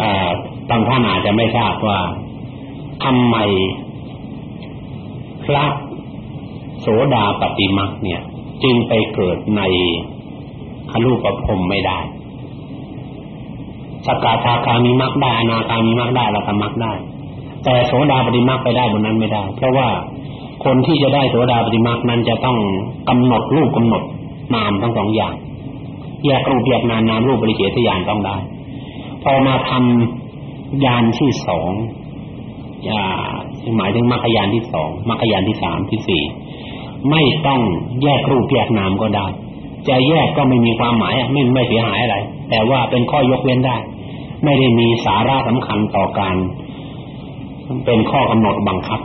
อ่าบางท่านอาจจะไม่ทราบว่าทำไมพระโสดาปฏิมักเนี่ย จึงไปเกิดในอรูปภพไม่ได้ สกทาคามีมรรคได้อนาคามีมรรคได้ละธรรมรรคได้ แต่โสดาปฏิมรรคไปได้บนนั้นไม่ได้ เพราะว่าคนที่จะได้โสดาปฏิมรรคนั้นจะต้องกำหนดรูปกำหนดนามทั้งสองอย่างแยกรูปแยกนามนามรูปบริเฉทญาณต้องได้ พอมาทำญาณที่สองอย่าหมายถึงมรรคญาณที่สองมรรคญาณที่สามที่สี่ไม่ต้องแยกรูปแยกนามก็ได้ จะแยกก็ไม่มีความหมายไม่ไม่เสียหายอะไร แต่ว่าเป็นข้อยกเว้นได้ ไม่ได้มีสาระสำคัญต่อการ เป็นข้อกำหนดบังคับ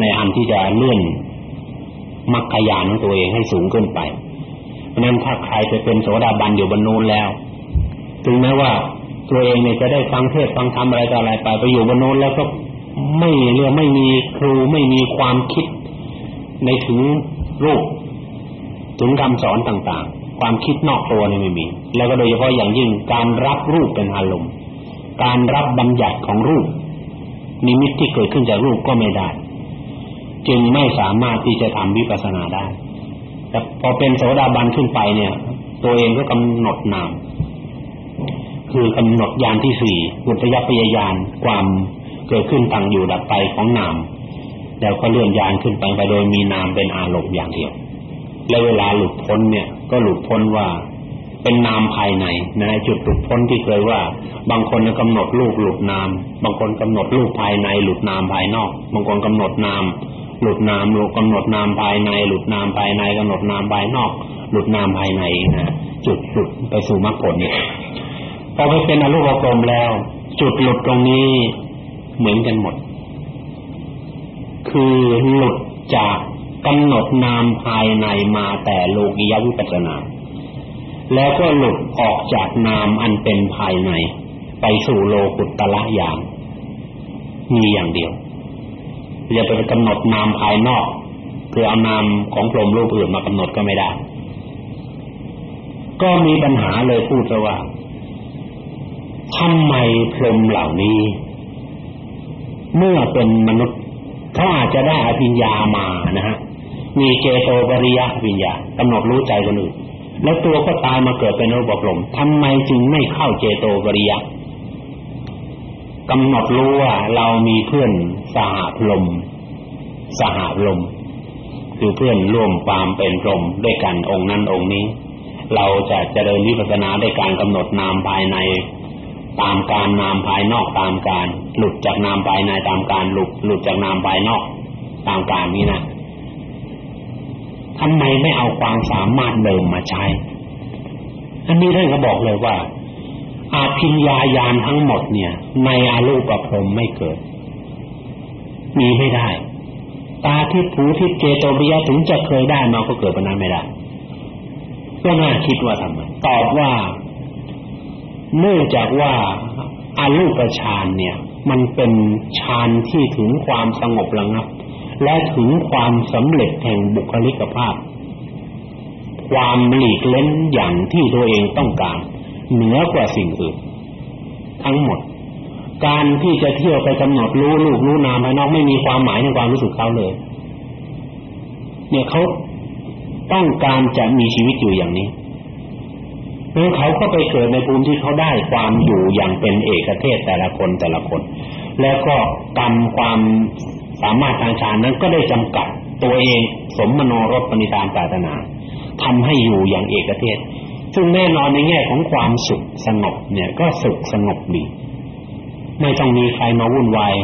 ในอันที่จะเลื่อนมรรคยานของตัวเองให้สูงขึ้นไปเพราะนั้นถ้าใครไปเป็นโสดาบันอยู่บนนู้นแล้ว ถึงแม้ว่าตัวเองเนี่ยจะได้ฟังเทศฟังธรรมอะไรต่ออะไรไปไปอยู่บนนู้นแล้วก็ไม่เรื่องไม่มีครูไม่มีความคิดในถึงรูป ถึงคำสอนต่างๆ ความคิดนอกตัวนี่ไม่มี แล้วก็โดยเฉพาะอย่างยิ่งการรับรูปเป็นอารมณ์ การรับบัญญัติของรูป นิมิตที่เกิดขึ้นจากรูปก็ไม่ได้ จึงไม่สามารถที่จะทำวิปัสสนาได้ แต่พอเป็นโสดาบันขึ้นไปเนี่ย ตัวเองก็กำหนดนาม คือกำหนดยานที่สี่อุตยพยายานความเกิดขึ้นตั้งอยู่ดับไปของนาม แล้วก็เลื่อนยานขึ้นไปไปโดยมีนามเป็นอารมณ์อย่างเดียว แล้วเวลาหลุดพ้นเนี่ย ก็หลุดพ้นว่าเป็นนามภายในในจุดหลุดพ้นที่เคยว่า บางคนกำหนดรูปหลุดนาม บางคนกำหนดรูปภายใน หลุดนามภายนอก บางคนกำหนดนาม หลุดนามหลุดกำหนดนามภายใน หลุดนามภายในกำหนดนามภายนอก หลุดนามภายในนะจุดหลุดไปสู่มรรคผลเนี่ยพอไปเป็นอรูปกรมแล้ว จุดหลุดตรงนี้เหมือนกันหมด คือหลุดจาก กำหนดนามภายในมาแต่โลกิยวิปัสนา แล้วก็หลุดออกจากนามอันเป็นภายใน ไปสู่โลกุตตะยานมีอย่างเดียวอย่าไปกำหนดนามภายนอก คือเอานามของพรหมรูปอื่นมากำหนดก็ไม่ได้ ก็มีปัญหาเลยพูดว่าทำไมพรหมเหล่านี้ เมื่อเป็นมนุษย์เขาอาจจะได้อภิญญามานะฮะ มีเจโตปริยวิญญากำหนดรู้ใจคนอื่นแล้วตัวก็ตายมาเกิดเป็นรูปพรหมทำไมจึงไม่เข้าเจโตปริยกำหนดรู้ว่าเรามีเพื่อนสหพรหมสหพรหมคือเพื่อนร่วมความเป็นพรหมด้วยกันองค์นั้นองค์นี้ เราจะเจริญวิปัสสนาด้วยการกำหนดนามภายในตามการนามภายนอกตามการ หลุดจากนามภายในตามการหลุดหลุดจากนามภายนอกตามการนี้นะ ทำไมไม่เอาความสามารถเดิมมาใช้ อันนี้ท่านก็บอกเลยว่าอาพิญญาญาณทั้งหมดเนี่ย ในอารูปพรมไม่เกิด มีไม่ได้ ตาที่ผูที่เจโตปิยะถึงจะเคยได้มาก็เกิดปัญหาไม่ได้ก็น่าคิดว่าทำไมตอบว่า เนื่องจากว่าอารูปฌานเนี่ย มันเป็นฌานที่ถึงความสงบระงับ และถึงความสำเร็จแห่งบุคลิกภาพ ความหลีกเล้นอย่างที่ตัวเองต้องการ เหนือกว่าสิ่งอื่น ทั้งหมด การที่จะเที่ยวไปกำหนดรู้ลูกรู้นามภายนอกไม่มีความหมายในความรู้สึกเขาเลย เนี่ยเขาต้องการจะมีชีวิตอยู่อย่างนี้คือเขาก็ไปเกิดในภูมิที่เขาได้ความอยู่อย่างเป็นเอกเทศแต่ละคนแต่ละคน แล้วก็กรรมความ สามารถทางฌานนั้นก็ได้จำกัดตัวเองสมมโนรสปณิตามปรารถนาทำให้อยู่อย่างเอกเทศ ซึ่งแน่นอนในแง่ของความสุขสงบเนี่ยก็สุขสงบดี ไม่ต้องมีใครมาวุ่นวาย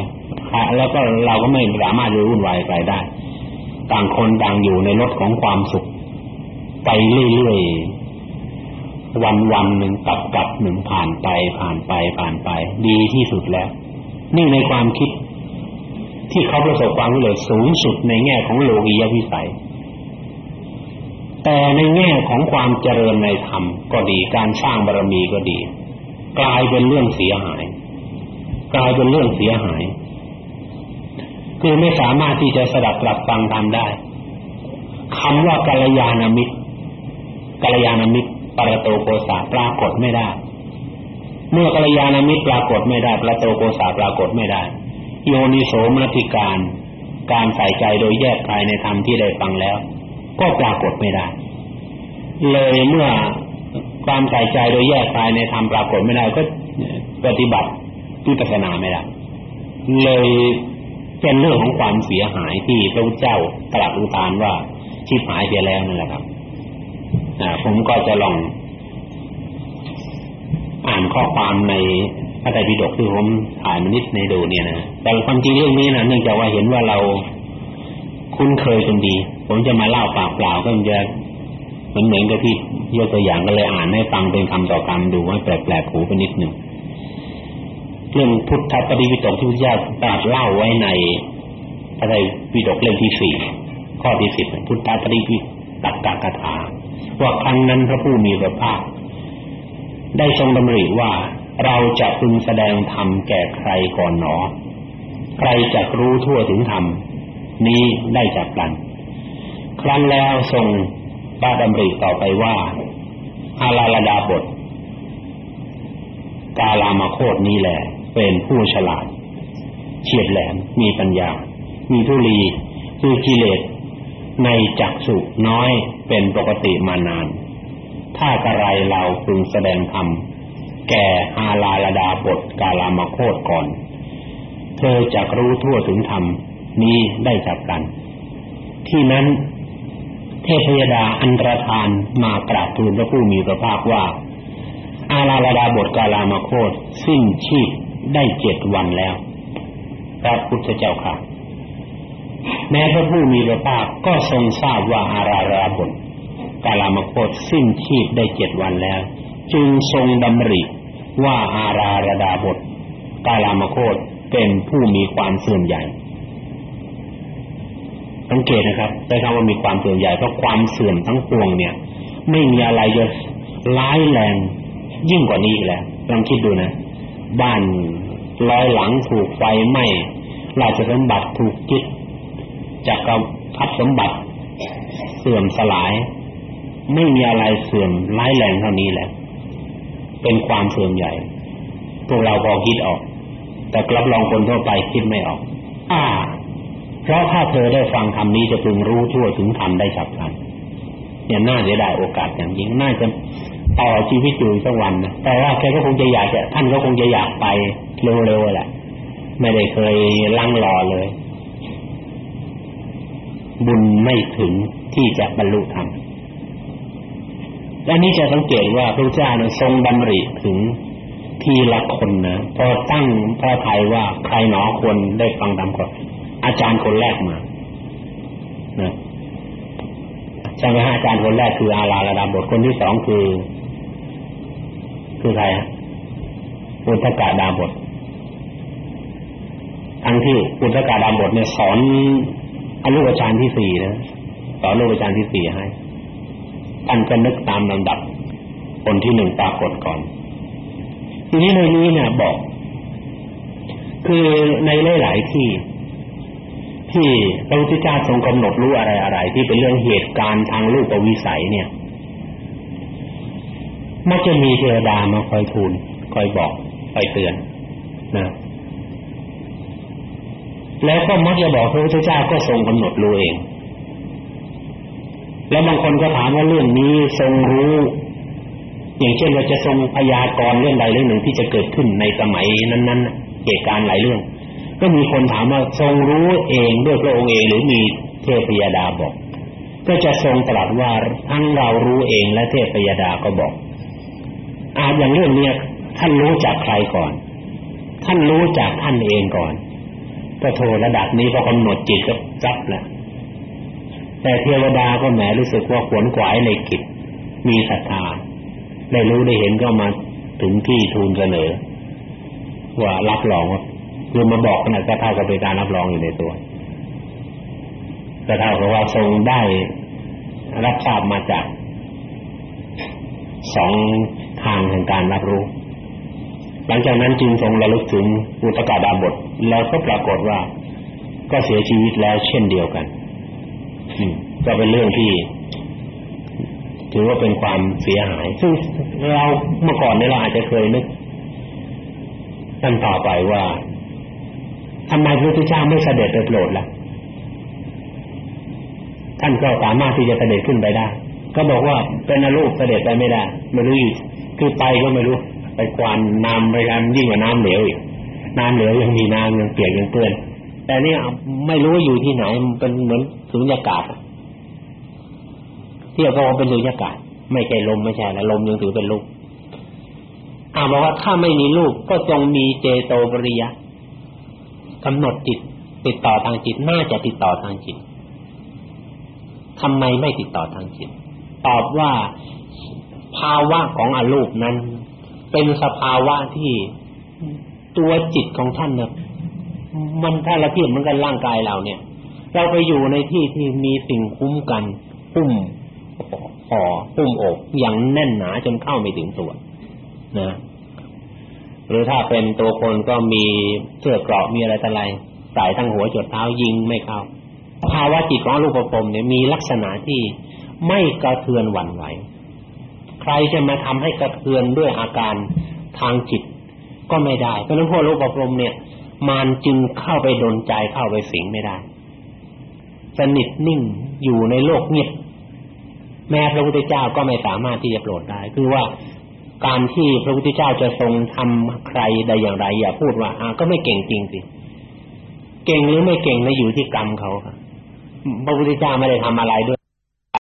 แล้วก็เราก็ไม่สามารถจะวุ่นวายใครได้ ต่างคนต่างอยู่ในรถของความสุขไปเรื่อยๆวันวันหนึ่งกับกับหนึ่งผ่านไปผ่านไปผ่านไป ดีที่สุดแล้ว นี่ในความคิด ที่เขาประสบความสำเร็จสูงสุดในแง่ของโลกียวิสัย แต่ในแง่ของความเจริญในธรรมก็ดีการสร้างบารมีก็ดี กลายเป็นเรื่องเสียหาย กลายเป็นเรื่องเสียหาย คือไม่สามารถที่จะสดับปรับฟังธรรมได้คำว่ากัลยาณมิตรกัลยาณมิตรปรโตโกสาปรากฏไม่ได้ เมื่อกัลยาณมิตรปรากฏไม่ได้ปรโตโกสาปรากฏไม่ได้ โยนิโสมนติการ การใส่ใจโดยแยกภายในธรรมที่ได้ฟังแล้ว ก็ปรากฏไม่ได้ เลยเมื่อความใส่ใจโดยแยกภายในธรรมปรากฏไม่ได้ก็ปฏิบัติวิปัสสนาไม่ได้เลยเป็นเรื่องของความเสียหายที่พระเจ้าตรัสอุทานว่าชิบหายไปแล้วนั่นแหละครับผมก็จะลอง อ่านข้อความใน พระไตรปิฎกที่ผมถ่ายมานิดในดูเนี่ยนะแต่ความจริงเรื่องนี้นะเนื่องจากว่าเห็นว่าเราคุ้นเคยกันดี ผมจะมาเล่าปากเปล่าก็มันจะเหมือนเหมือนกับที่ยกตัวอย่างก็เลยอ่านให้ฟังเป็นคำต่อคำดูว่าแปลกๆหูไปนิดหนึ่งเรื่องพุทธปฏิวิตกที่พระเจ้าตรัสเล่าไว้ในพระไตรปิฎกเล่มที่สี่ข้อที่สิบพุทธปฏิวิตักกะคาถาว่าครั้งนั้นพระผู้มีพระภาคได้ทรงดำริว่า เราจะพึงแสดงธรรมแก่ใครก่อนหนอ ใครจะรู้ทั่วถึงธรรมนี้ได้จากกัน ครั้นแล้วทรงบ้าดำริต่อไปว่าอาลาลดาบท กาลามาโคดนี้แหละเป็นผู้ฉลาด เฉียดแหลมมีปัญญา มีทุลีคือกิเลสในจักสุน้อยเป็นปกติมานาน ถ้ากระไรเราพึงแสดงธรรม แก่อาลาลดาบทกาลามโคตก่อน เธอจะรู้ทั่วถึงธรรมนี้ได้จากกัน ที่นั้น เทพยดาอันตรธานมากราบทูลพระผู้มีพระภาคว่า อาลาลดาบทกาลามโคตสิ้นชีพได้เจ็ดวันแล้วพระพุทธเจ้าค่ะ แม้พระผู้มีพระภาคก็ทรงทราบว่าอาราราบทกาลามโคตสิ้นชีพได้เจ็ดวันแล้ว จึงทรงดำริว่าอาราระดาบทกาลามโคตเป็นผู้มีความเสื่อมใหญ่สังเกตนะครับใช้คำว่ามีความเสื่อมใหญ่เพราะความเสื่อมทั้งปวงเนี่ย ไม่มีอะไรจะร้ายแรงยิ่งกว่านี้อีกแล้วลองคิดดูนะ บ้านร้อยหลังถูกไฟไหม้ราชสมบัติถูกยึดจากกพัดสมบัติ เสื่อมสลาย ไม่มีอะไรเสื่อมร้ายแรงเท่านี้แหละ เป็นความเสื่อมใหญ่ พวกเราพอคิดออก แต่กลับลองคนทั่วไปคิดไม่ออก อ่า เพราะถ้าเธอได้ฟังคำนี้จะพึงรู้ทั่วถึงธรรมได้ฉับพลันเนี่ยน่าเสียดายโอกาสอย่างยิ่งน่าจะต่อชีวิตอยู่สักวันนะแต่ว่าแกก็คงจะอยากจะท่านก็คงจะอยากไปเร็วๆแหละ ไม่ได้เคยลังรอเลย บุญไม่ถึงที่จะบรรลุธรรม และนี้จะสังเกตว่าพระเจ้าทรงดำริถึงทีละคนนะพอตั้งพระทัยว่าใครหนอควรได้ฟังธรรมก่อนอาจารย์คนแรกมานะใช่ไหมฮะอาจารย์คนแรกคืออาลาระดับบทคนที่สองคือ คือใครฮะอุทกาดาบททั้งที่อุทกาดาบทเนี่ยสอนอรูปฌานที่สี่นะสอนอรูปฌานที่สี่ให้ ท่านก็นึกตามลำดับ คนที่หนึ่งปรากฏก่อน ทีนี้ในนี้เนี่ยบอก คือในหลาย ๆ ที่ ที่พระพุทธเจ้าทรงกำหนดรู้อะไรอะไรที่เป็นเรื่องเหตุการณ์ทางรูปวิสัยเนี่ยมักจะมีเทวดามาคอยทูลคอยบอกคอยเตือนนะแล้วก็มักจะบอกพระพุทธเจ้าก็ทรงกำหนดรู้เอง แล้วบางคนก็ถามว่าเรื่องนี้ทรงรู้ อย่างเช่นว่าจะทรงพยากรณ์เรื่องใดเรื่องหนึ่งที่จะเกิดขึ้นในสมัยนั้นๆเหตุการณ์หลายเรื่อง ก็มีคนถามว่าทรงรู้เองด้วยพระองค์เองหรือมีเทพยดาบอก ก็จะทรงตรัสว่าทั้งเรารู้เองและเทพยดาก็บอกอาอย่างเรื่องเนี้ยท่านรู้จากใครก่อน ท่านรู้จากท่านเองก่อนก็โทรระดับนี้พอกำหนดจิตก็จับแหละ แต่เทวดาก็แหมรู้สึกว่าขวนขวายในกิจมีศรัทธาได้รู้ได้เห็นก็มาถึงที่ทูลเสนอ ว่ารับรองว่าคือมาบอกขนาดก็เท่ากับเป็นการรับรองอยู่ในตัวก็เท่ากับว่าทรงได้รับทราบมาจากสองทางแห่งการรับรู้ หลังจากนั้นจึงทรงระลึกถึงอุตกาดาบทแล้วก็ปรากฏว่า ก็เสียชีวิตแล้วเช่นเดียวกัน ก็เป็นเรื่องที่ ถือว่าเป็นความเสียหาย ซึ่งเราเมื่อก่อนนี้เราอาจจะเคยนึกท่านต่อไปว่าทำไมพระพุทธเจ้าไม่เสด็จไปโปรดล่ะท่านก็สามารถที่จะเสด็จขึ้นไปได้ ก็บอกว่าเป็นอรูปเสด็จไปไม่ได้ไม่รู้อยู่คือไปก็ไม่รู้ ไปกวานน้ำไปกันยิ่งกว่าน้ำเหลวอีกน้ำเหลวยังมีน้ำยังเปียกยังเปื้อน แต่เนี่ยไม่รู้อยู่ที่ไหนมันเป็นเหมือนสุญญากาศเที่ยวก็เป็นสุญญากาศ ไม่ใช่ลมไม่ใช่แล้วลมยังถือเป็นลูกอ่าบอกว่าถ้าไม่มีลูกก็จงมีเจโตปริยะกำหนดจิตติดต่อทางจิตน่าจะติดต่อทางจิตทำไมไม่ติดต่อทางจิต ตอบว่าภาวะของอรูปนั้น เป็นสภาวะที่ตัวจิตของท่านเนี่ย มันถ้าเราเทียบเหมือนกันร่างกายเราเนี่ย เราไปอยู่ในที่ที่มีสิ่งคุ้มกันหุ้มห่อหุ้มอกอย่างแน่นหนาจนเข้าไม่ถึงตัวนะหรือถ้าเป็นตัวคนก็มีเสื้อเกราะมีอะไรต่ออะไรใส่ทั้งหัวจดเท้ายิงไม่เข้าภาวะจิตของรูปภพเนี่ยมีลักษณะที่ไม่กระเทือนหวั่นไหว ใครจะมาทำให้กระเทือนด้วยอาการทางจิตก็ไม่ได้เพราะนั้นพวกรูปภพเนี่ย มันจึงเข้าไปดนใจเข้าไปสิงไม่ได้สนิทนิ่งอยู่ในโลกเงียบแม้พระพุทธเจ้าก็ไม่สามารถที่จะโปรดได้ คือว่าการที่พระพุทธเจ้าจะทรงทำใครใดอย่างไร อย่าพูดว่าอ่าก็ไม่เก่งจริงสิเก่งหรือไม่เก่งนะอยู่ที่กรรมเขาครับพระพุทธเจ้าไม่ได้ทำอะไรด้วย